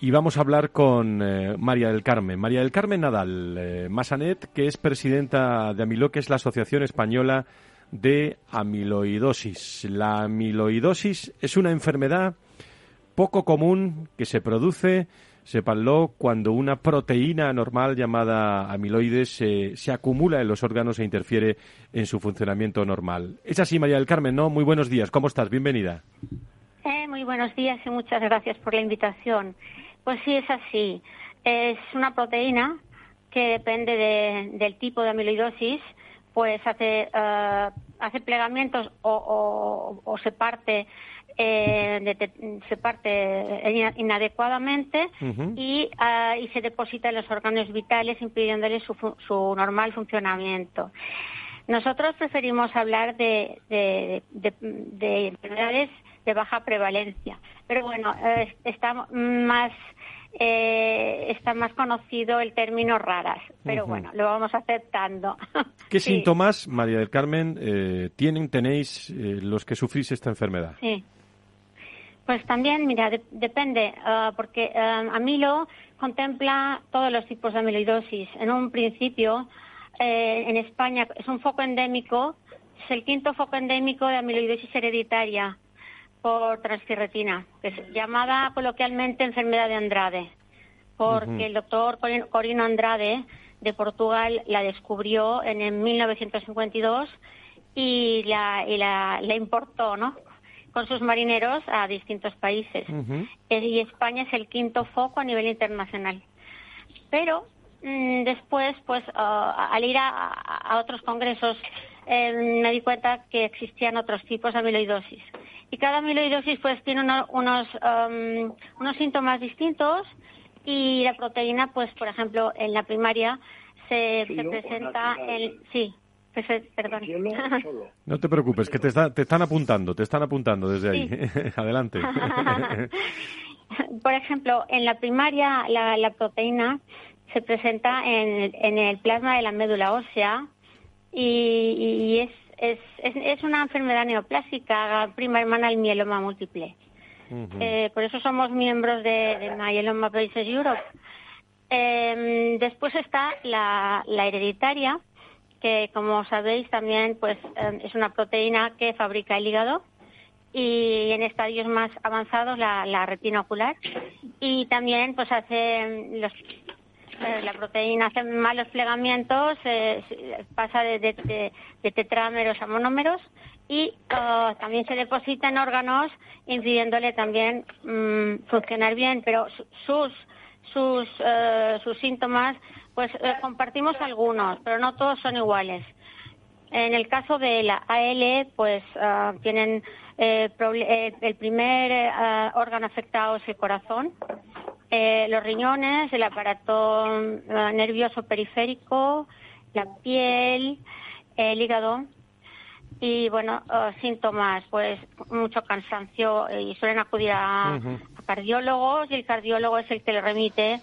y vamos a hablar con María del Carmen. María del Carmen Nadal Masanet, que es presidenta de Amilo, que es la Asociación Española de amiloidosis. La amiloidosis es una enfermedad poco común que se produce, sépanlo, cuando una proteína normal llamada amiloides se, acumula en los órganos e interfiere en su funcionamiento normal. Es así, María del Carmen, ¿no? Muy buenos días. ¿Cómo estás? Bienvenida. Eh, muy buenos días y muchas gracias por la invitación. Pues sí, es así. Es una proteína que depende del tipo de amiloidosis, pues hace uh, hace plegamientos o, se parte eh, se parte inadecuadamente ah, y, se deposita en los órganos vitales impidiéndole su, su normal funcionamiento. Nosotros preferimos hablar de, de, enfermedades de baja prevalencia, pero bueno, eh, está más eh, está más conocido el término raras, pero bueno, lo vamos aceptando. <laughs> ¿Qué síntomas, María del Carmen, eh, tienen, tenéis eh, los que sufrís esta enfermedad? Sí. Pues también, mira, depende, ah, porque um, Amilo contempla todos los tipos de amiloidosis. En un principio, eh, en España es un foco endémico, es el quinto foco endémico de amiloidosis hereditaria por transfirretina, que es llamada coloquialmente enfermedad de Andrade, porque el doctor Corino Andrade de Portugal la descubrió en 1952 y la, y la, importó, ¿no? con sus marineros a distintos países. Eh, y España es el quinto foco a nivel internacional. Pero mm, después, pues, ah, al ir a, otros congresos, eh, me di cuenta que existían otros tipos de amiloidosis y cada amiloidosis pues tiene unos, um, unos síntomas distintos y la proteína pues por ejemplo en la primaria se, presenta el sí perdón. <laughs> No te preocupes, que te, te están apuntando, te están apuntando desde ahí. <laughs> Adelante. <laughs> Por ejemplo, en la primaria la, la proteína se presenta en, en, el plasma de la médula ósea y, y es es, es, una enfermedad neoplásica, prima hermana del mieloma múltiple. Eh, por eso somos miembros de, de Myeloma Patients Europe. Em, después está la, hereditaria, que como sabéis también pues em, es una proteína que fabrica el hígado y en estadios más avanzados la, la retina ocular y también pues hace los eh, la proteína hace malos plegamientos, eh, pasa de, tetrámeros a monómeros y uh, también se deposita en órganos impidiéndole también mm, funcionar bien, pero sus sus eh, sus síntomas pues compartimos algunos, pero no todos son iguales. En el caso de la AL, pues uh, tienen el primer órgano afectado es el corazón eh, los riñones, el aparato eh, nervioso periférico, la piel, el hígado y bueno, eh, síntomas, pues mucho cansancio y suelen acudir a, cardiólogos y el cardiólogo es el que le remite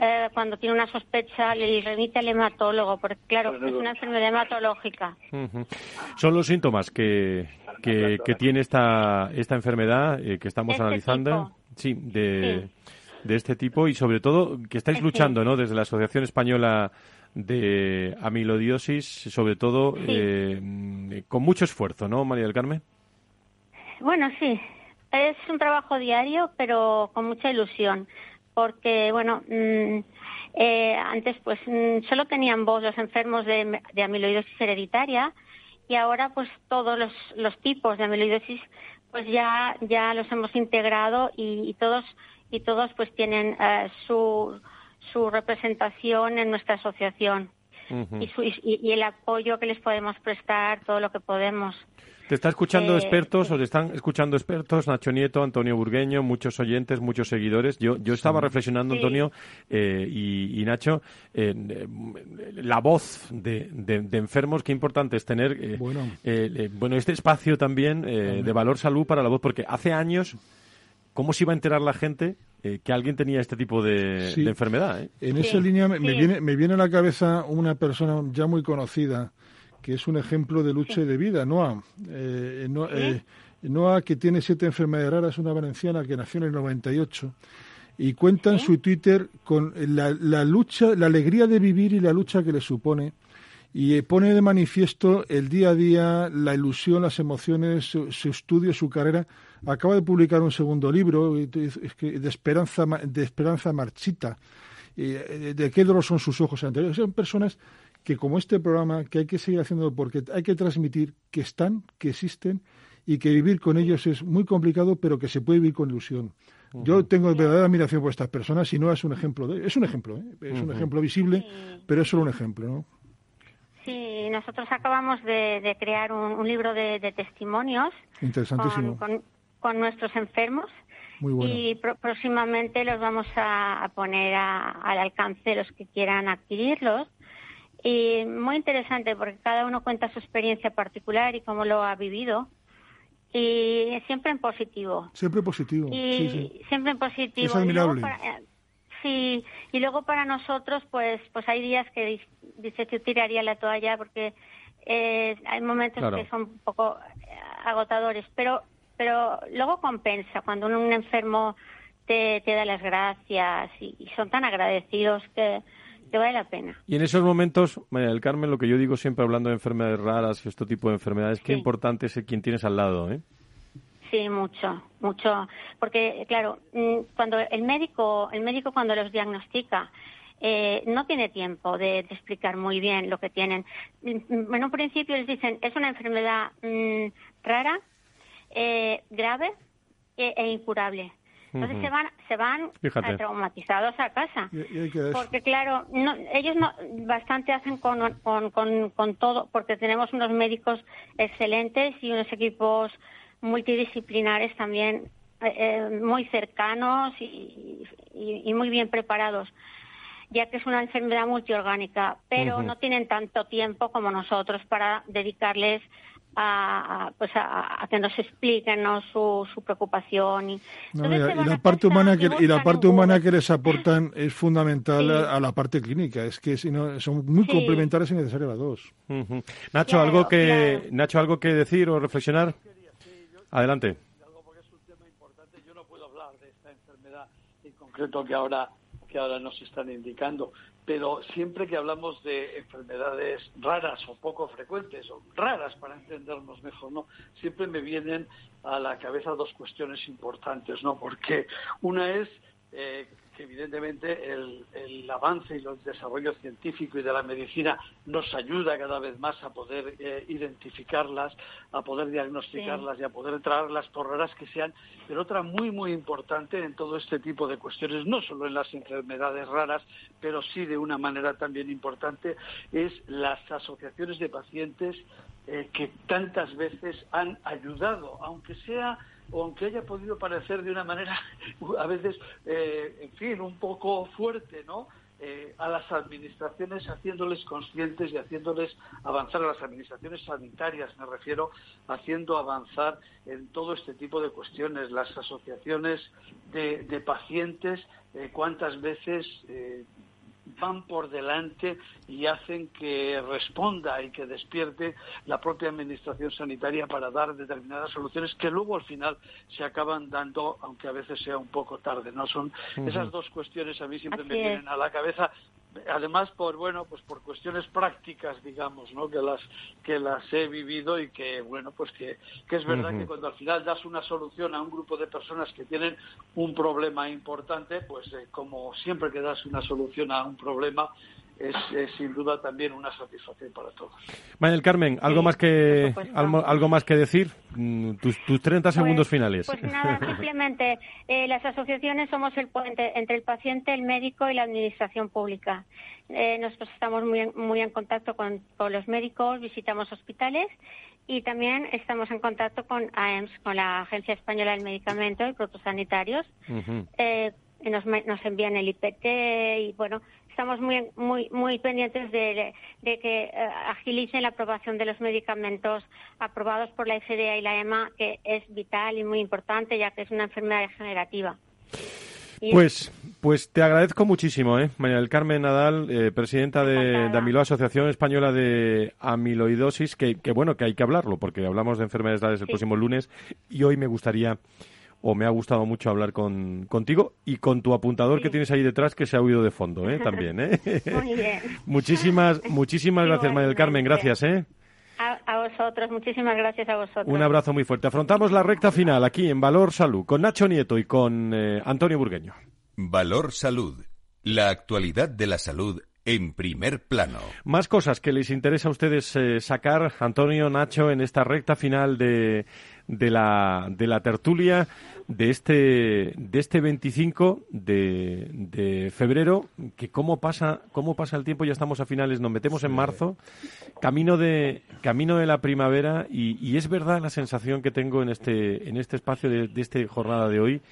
eh, cuando tiene una sospecha le remite al hematólogo, porque claro, es una enfermedad hematológica. Son los síntomas que, que, tiene esta, esta enfermedad eh, que estamos este analizando. Sí, de, de este tipo y sobre todo que estáis luchando, ¿no? Desde la Asociación Española de Amilodiosis, sobre todo eh, con mucho esfuerzo, ¿no, María del Carmen? Bueno, sí. Es un trabajo diario, pero con mucha ilusión porque, bueno, mm, eh, antes pues mm, solo tenían voz los enfermos de, amiloidosis hereditaria y ahora pues todos los, los tipos de amiloidosis pues ya, ya los hemos integrado y, todos y todos pues tienen eh, su, su representación en nuestra asociación y, su, y, el apoyo que les podemos prestar, todo lo que podemos. Te está escuchando eh, expertos, o te están escuchando expertos, Nacho Nieto, Antonio Burgueño, muchos oyentes, muchos seguidores. Yo, yo estaba reflexionando, Antonio eh, y, Nacho, la voz de, de, enfermos, qué importante es tener eh, bueno. bueno, este espacio también de valor salud para la voz, porque hace años, ¿cómo se iba a enterar la gente que alguien tenía este tipo de, enfermedad? En esa línea me, viene, me viene a la cabeza una persona ya muy conocida, que es un ejemplo de lucha y de vida, Noa. Eh, eh, Noa, que tiene siete enfermedades raras, una valenciana que nació en el 98 y cuenta en su Twitter con la, lucha, la alegría de vivir y la lucha que le supone y eh, pone de manifiesto el día a día, la ilusión, las emociones, su, estudio, su carrera. Acaba de publicar un segundo libro de esperanza, de esperanza marchita. ¿De qué dolor son sus ojos anteriores? Son personas que como este programa, que hay que seguir haciendo porque hay que transmitir que están, que existen y que vivir con ellos es muy complicado, pero que se puede vivir con ilusión. Yo tengo verdadera admiración por estas personas y no es un ejemplo, de, es un ejemplo, ¿eh? es un ejemplo visible, pero es solo un ejemplo, ¿no? Sí, nosotros acabamos de, crear un, libro de, testimonios Interesantísimo. Con, nuestros enfermos y próximamente los vamos a, poner al alcance de los que quieran adquirirlos y muy interesante porque cada uno cuenta su experiencia particular y cómo lo ha vivido. Y siempre en positivo. Siempre positivo. Y sí, siempre en positivo. Es admirable. Sí, y luego para nosotros, pues, pues hay días que dice que tiraría la toalla porque eh, hay momentos que son un poco eh, agotadores, pero, pero luego compensa cuando un, enfermo te, te da las gracias y son tan agradecidos que vale la pena. Y en esos momentos, María del Carmen, lo que yo digo siempre hablando de enfermedades raras y este tipo de enfermedades, qué importante es quien tienes al lado, ¿eh? Sí, mucho, mucho, porque claro, mm, cuando el médico, el médico cuando los diagnostica, eh, no tiene tiempo de, explicar muy bien lo que tienen. Mm, en un principio les dicen es una enfermedad mm, rara, eh, grave e, e incurable. Entonces se van, se van traumatizados a casa. porque claro, ellos no, bastante hacen con, con, con, todo, porque tenemos unos médicos excelentes y unos equipos multidisciplinares también eh, eh, muy cercanos y, y, muy bien preparados ya que es una enfermedad multiorgánica, pero no tienen tanto tiempo como nosotros para dedicarles a, pues a, que nos expliquen su, su preocupación y, la parte humana que y la parte humana que les aportan es fundamental a, la parte clínica. Es que si no, son muy complementarias y necesarias las dos. Nacho algo que Nacho algo que decir o reflexionar adelante. Yo no puedo hablar de esta enfermedad en concreto que ahora que ahora nos están indicando pero siempre que hablamos de enfermedades raras o poco frecuentes, o raras para entendernos mejor, ¿no? Siempre me vienen a la cabeza dos cuestiones importantes, ¿no? Porque una es eh, que evidentemente el, avance y el desarrollo científico y de la medicina nos ayuda cada vez más a poder eh, identificarlas, a poder diagnosticarlas y a poder traerlas por raras que sean. Pero otra muy, muy importante en todo este tipo de cuestiones, no solo en las enfermedades raras, pero sí de una manera también importante, es las asociaciones de pacientes eh, que tantas veces han ayudado, aunque sea aunque haya podido parecer de una manera <laughs> a veces, eh, en fin, un poco fuerte, ¿no? eh, a las administraciones haciéndoles conscientes y haciéndoles avanzar a las administraciones sanitarias, me refiero, haciendo avanzar en todo este tipo de cuestiones. Las asociaciones de, pacientes, eh, cuántas veces van por delante y hacen que responda y que despierte la propia administración sanitaria para dar determinadas soluciones que luego al final se acaban dando, aunque a veces sea un poco tarde. No son esas dos cuestiones a mí siempre me vienen a la cabeza además por bueno pues por cuestiones prácticas digamos no que las que las he vivido y que bueno pues que, que es verdad que cuando al final das una solución a un grupo de personas que tienen un problema importante pues eh, como siempre que das una solución a un problema es, sin duda también una satisfacción para todos. Manuel Carmen, ¿algo más que algo, más que decir? Mm, tus, tus 30 pues, segundos finales. Pues nada, <laughs> simplemente eh, las asociaciones somos el puente entre el paciente, el médico y la administración pública. Eh, nosotros estamos muy, muy en contacto con, los médicos, visitamos hospitales y también estamos en contacto con AEMS, con la Agencia Española del Medicamento y Productos Sanitarios. Eh, nos, nos envían el IPT y bueno, estamos muy muy muy pendientes de, que eh, agilicen la aprobación de los medicamentos aprobados por la FDA y la EMA, que es vital y muy importante, ya que es una enfermedad degenerativa. pues, pues te agradezco muchísimo, ¿eh? María del Carmen Nadal, eh, presidenta de, de Amilo, Asociación Española de Amiloidosis, que, que, bueno, que hay que hablarlo, porque hablamos de enfermedades el próximo lunes y hoy me gustaría o me ha gustado mucho hablar con, contigo y con tu apuntador que tienes ahí detrás que se ha oído de fondo, ¿eh? También, ¿eh? <laughs> Muy bien. <laughs> muchísimas, muchísimas gracias, María del Carmen, gracias, ¿eh? A, vosotros, muchísimas gracias a vosotros. Un abrazo muy fuerte. Afrontamos la recta final aquí en Valor Salud con Nacho Nieto y con eh, Antonio Burgueño. Valor Salud. La actualidad de la salud en primer plano. Más cosas que les interesa a ustedes eh, sacar, Antonio, Nacho, en esta recta final de, de, la, de la tertulia de este, de este 25 de, de febrero, que cómo pasa, cómo pasa el tiempo, ya estamos a finales, nos metemos en marzo, camino de, camino de la primavera, y, y es verdad la sensación que tengo en este, en este espacio de, de esta jornada de hoy,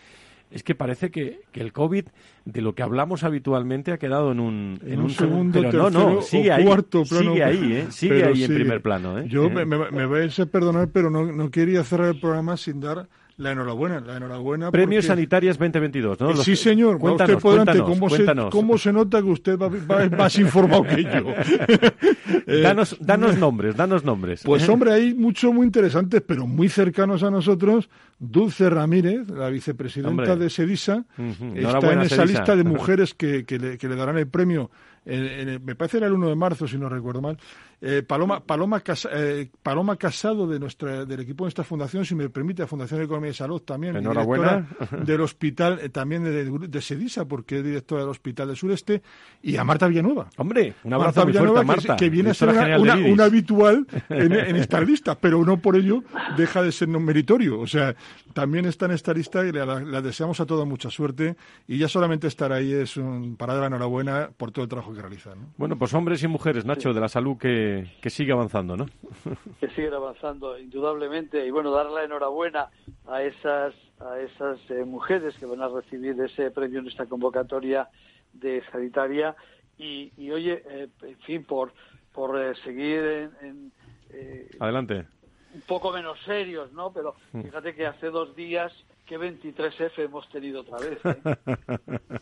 es que parece que, que, el COVID, de lo que hablamos habitualmente, ha quedado en un, en, un, segundo, pero no, no, sigue ahí, plano. Sigue ahí, ¿eh? sigue ahí en primer plano. ¿eh? Yo me, me, me vais a perdonar, pero no, no quería cerrar el programa sin dar la enhorabuena, la enhorabuena. Premios Sanitarias 2022, ¿no? Sí, señor. Cuéntanos, ¿Cómo, Se, ¿Cómo se nota que usted va, más informado que yo? <laughs> Eh, danos, danos nombres, danos nombres. Pues <laughs> hombre, hay muchos muy interesantes, pero muy cercanos a nosotros. Dulce Ramírez, la vicepresidenta de Sedisa, está en esa lista de <laughs> mujeres que, que, le, que le darán el premio me parece era el 1 de marzo, si no recuerdo mal, eh, Paloma, Paloma, eh, Paloma Casado de nuestra, del equipo de esta fundación, si me permite, la Fundación de Economía y Salud también, Enhorabuena. del hospital, eh, también de, Sedisa, porque es directora del Hospital del Sureste, y a Marta Villanueva. Hombre, un abrazo Villanueva, Marta. Que, viene a ser una, habitual <laughs> en, esta lista, pero no por ello deja de ser no meritorio. O sea, también está en esta lista y le, deseamos a todos mucha suerte, y ya solamente estar ahí es un, para dar la enhorabuena por todo el trabajo que realizan. Bueno, pues hombres y mujeres, Nacho, de la salud que, que sigue avanzando, ¿no? <laughs> que sigue avanzando, indudablemente. Y bueno, dar la enhorabuena a esas, a esas eh, mujeres que van a recibir ese premio en esta convocatoria de sanitaria. Y, y oye, eh, en fin, por, por eh, seguir en, Adelante. Un poco menos serios, ¿no? Pero fíjate que hace dos días que 23F hemos tenido otra vez. <laughs>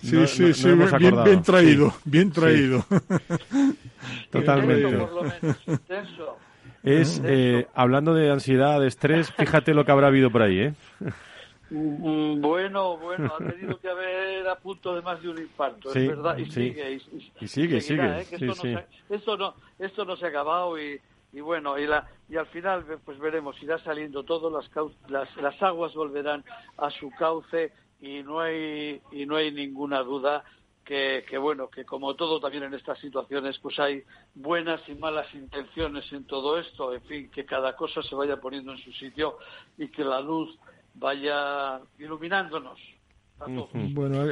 Sí, sí, sí, bien, traído, bien traído. <laughs> Totalmente. Es, eh, hablando de ansiedad, de estrés, fíjate lo que habrá habido por ahí, ¿eh? Mm, bueno, bueno, ha tenido que haber a punto de más de un infarto, es verdad, y sigue, y, sigue, sigue. ¿eh? esto, no se, esto, no, esto no se ha acabado y, y bueno, y, la, y al final pues veremos, irá saliendo todo, las, las, las aguas volverán a su cauce y no hay y no hay ninguna duda que, que, bueno que como todo también en estas situaciones pues hay buenas y malas intenciones en todo esto en fin que cada cosa se vaya poniendo en su sitio y que la luz vaya iluminándonos Bueno,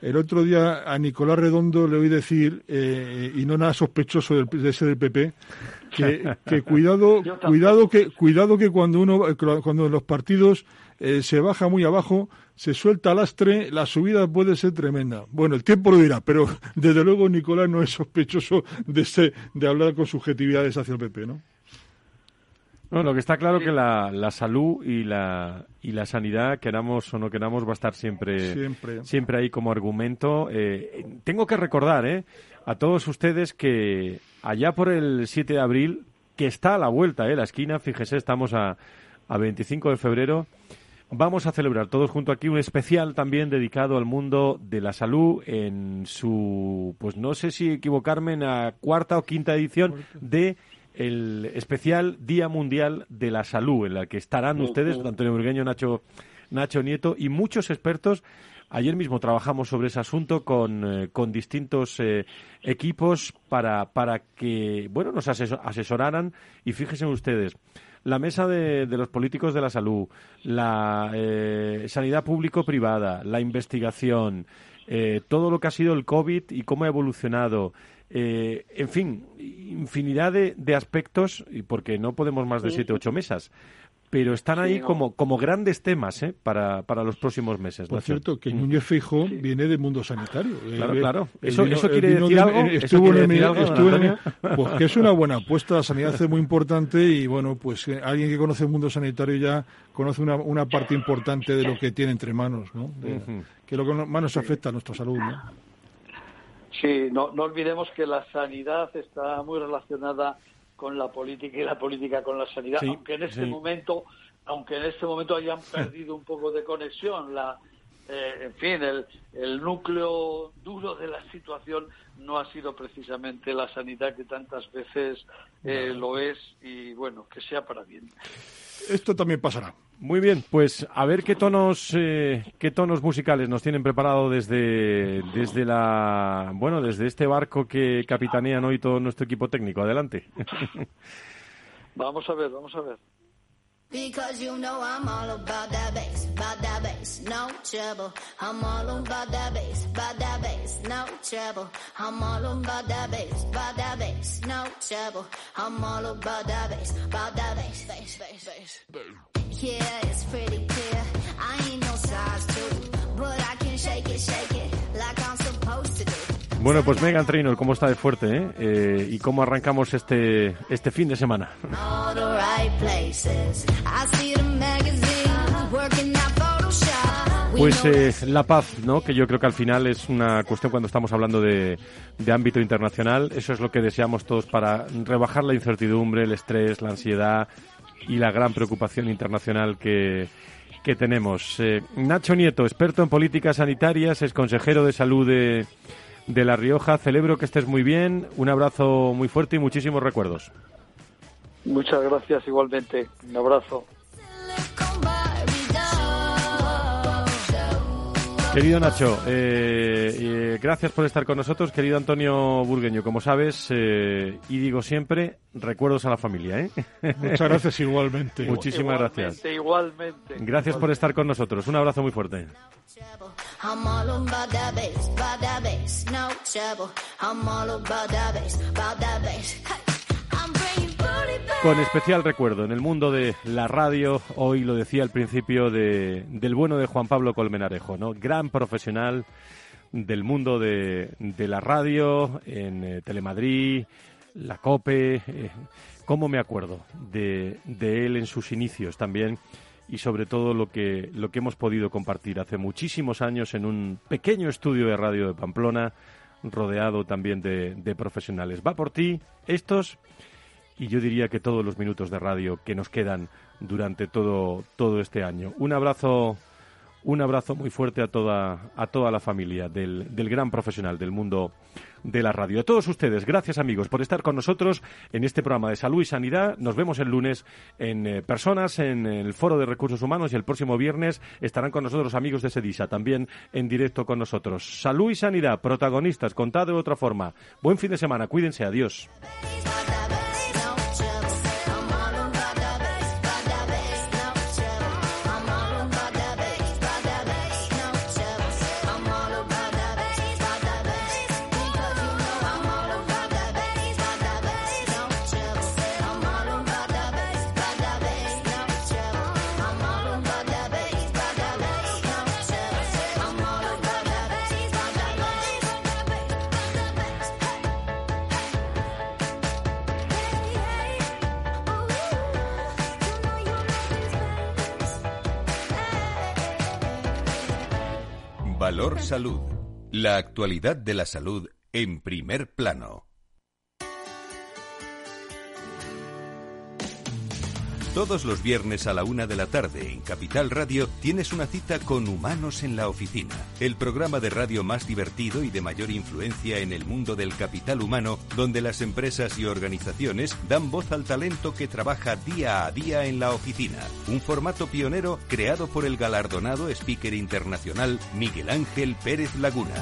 el otro día a Nicolás Redondo le oí decir, eh, y no nada sospechoso del, de ese del PP, que, que <laughs> cuidado, cuidado que, cuidado que cuando uno, cuando en los partidos eh, se baja muy abajo, se suelta lastre, la subida puede ser tremenda. Bueno, el tiempo lo dirá, pero <laughs> desde luego Nicolás no es sospechoso de, ese, de hablar con subjetividades hacia el PP, ¿no? No, lo que está claro es que la, la, salud y la, y la sanidad, queramos o no queramos, va a estar siempre, siempre. ahí como argumento. Eh, tengo que recordar eh, a todos ustedes que allá por el 7 de abril, que está a la vuelta, eh, la esquina, fíjese, estamos a, a 25 de febrero, vamos a celebrar todos junto aquí un especial también dedicado al mundo de la salud en su, pues no sé si equivocarme, en la cuarta o quinta edición de el especial Día Mundial de la Salud, en la que estarán ustedes, Antonio Burgueño, Nacho, Nacho Nieto y muchos expertos. Ayer mismo trabajamos sobre ese asunto con, eh, con distintos eh, equipos para, para que bueno nos asesoraran. Y fíjense ustedes la mesa de, de, los políticos de la salud, la eh, sanidad público-privada, la investigación, todo lo que ha sido el COVID y cómo ha evolucionado, eh, en fin, infinidad de, de, aspectos, y porque no podemos más de siete ocho mesas. Pero están ahí como, como grandes temas ¿eh? para, para los próximos meses. Por cierto, que mm. Núñez Feijó viene del mundo sanitario. Claro, eh, claro. ¿Eso, ¿Eso quiere decir algo? Estuvo en el, pues que es una buena apuesta. La sanidad es muy importante y, bueno, pues alguien que conoce el mundo sanitario ya conoce una, una parte importante de lo que tiene entre manos, ¿no? Que lo que más nos afecta a nuestra salud, ¿no? Sí, no, no olvidemos que la sanidad está muy relacionada con la política y la política con la sanidad, aunque en este momento, aunque en este momento hayan perdido un poco de conexión, la, eh, en fin, el, el núcleo duro de la situación no ha sido precisamente la sanidad que tantas veces eh, lo es y bueno, que sea para bien. Esto también pasará. Muy bien, pues a ver qué tonos eh, qué tonos musicales nos tienen preparado desde desde la bueno desde este barco que capitanean hoy todo nuestro equipo técnico. Adelante. <laughs> Vamos a ver, vamos a ver. Because you know I'm all about that bass, about that bass, no trouble. I'm all about that bass, about that bass, no trouble. I'm all about that bass, about that bass, no trouble. I'm all about that bass, about that bass, bass, bass, bass. Yeah, it's pretty clear. I ain't no size two, but I can shake it, shake it like I'm supposed to do. Bueno, pues Megan Trainor, ¿cómo está de fuerte? Eh? Eh, ¿Y cómo arrancamos este, este fin de semana? Pues eh, la paz, ¿no? Que yo creo que al final es una cuestión cuando estamos hablando de, de, ámbito internacional. Eso es lo que deseamos todos para rebajar la incertidumbre, el estrés, la ansiedad y la gran preocupación internacional que, que tenemos. Eh, Nacho Nieto, experto en políticas sanitarias, es consejero de salud de de La Rioja. Celebro que estés muy bien. Un abrazo muy fuerte y muchísimos recuerdos. Muchas gracias igualmente. Un abrazo. Querido Nacho, eh, eh, gracias por estar con nosotros. Querido Antonio Burgueño, como sabes, eh, y digo siempre, recuerdos a la familia. ¿eh? Muchas gracias igualmente. <laughs> Muchísimas gracias. Igualmente. Gracias por estar con nosotros. Un abrazo muy fuerte. Con especial recuerdo en el mundo de la radio, hoy lo decía al principio, de, del bueno de Juan Pablo Colmenarejo, ¿no? Gran profesional del mundo de, de la radio, en eh, Telemadrid, la COPE. Eh, ¿Cómo me acuerdo de, de él en sus inicios también? y sobre todo lo que, lo que hemos podido compartir hace muchísimos años en un pequeño estudio de radio de Pamplona, rodeado también de, de profesionales. Va por ti estos y yo diría que todos los minutos de radio que nos quedan durante todo, todo este año. Un abrazo, un abrazo muy fuerte a toda, a toda la familia del, del gran profesional del mundo de la radio. A todos ustedes, gracias amigos por estar con nosotros en este programa de salud y sanidad. Nos vemos el lunes en eh, personas en el Foro de Recursos Humanos y el próximo viernes estarán con nosotros amigos de Sedisa, también en directo con nosotros. Salud y sanidad, protagonistas, contado de otra forma. Buen fin de semana, cuídense, adiós. Salud. La actualidad de la salud en primer plano. Todos los viernes a la una de la tarde en Capital Radio tienes una cita con Humanos en la Oficina, el programa de radio más divertido y de mayor influencia en el mundo del capital humano, donde las empresas y organizaciones dan voz al talento que trabaja día a día en la oficina. Un formato pionero creado por el galardonado speaker internacional Miguel Ángel Pérez Laguna.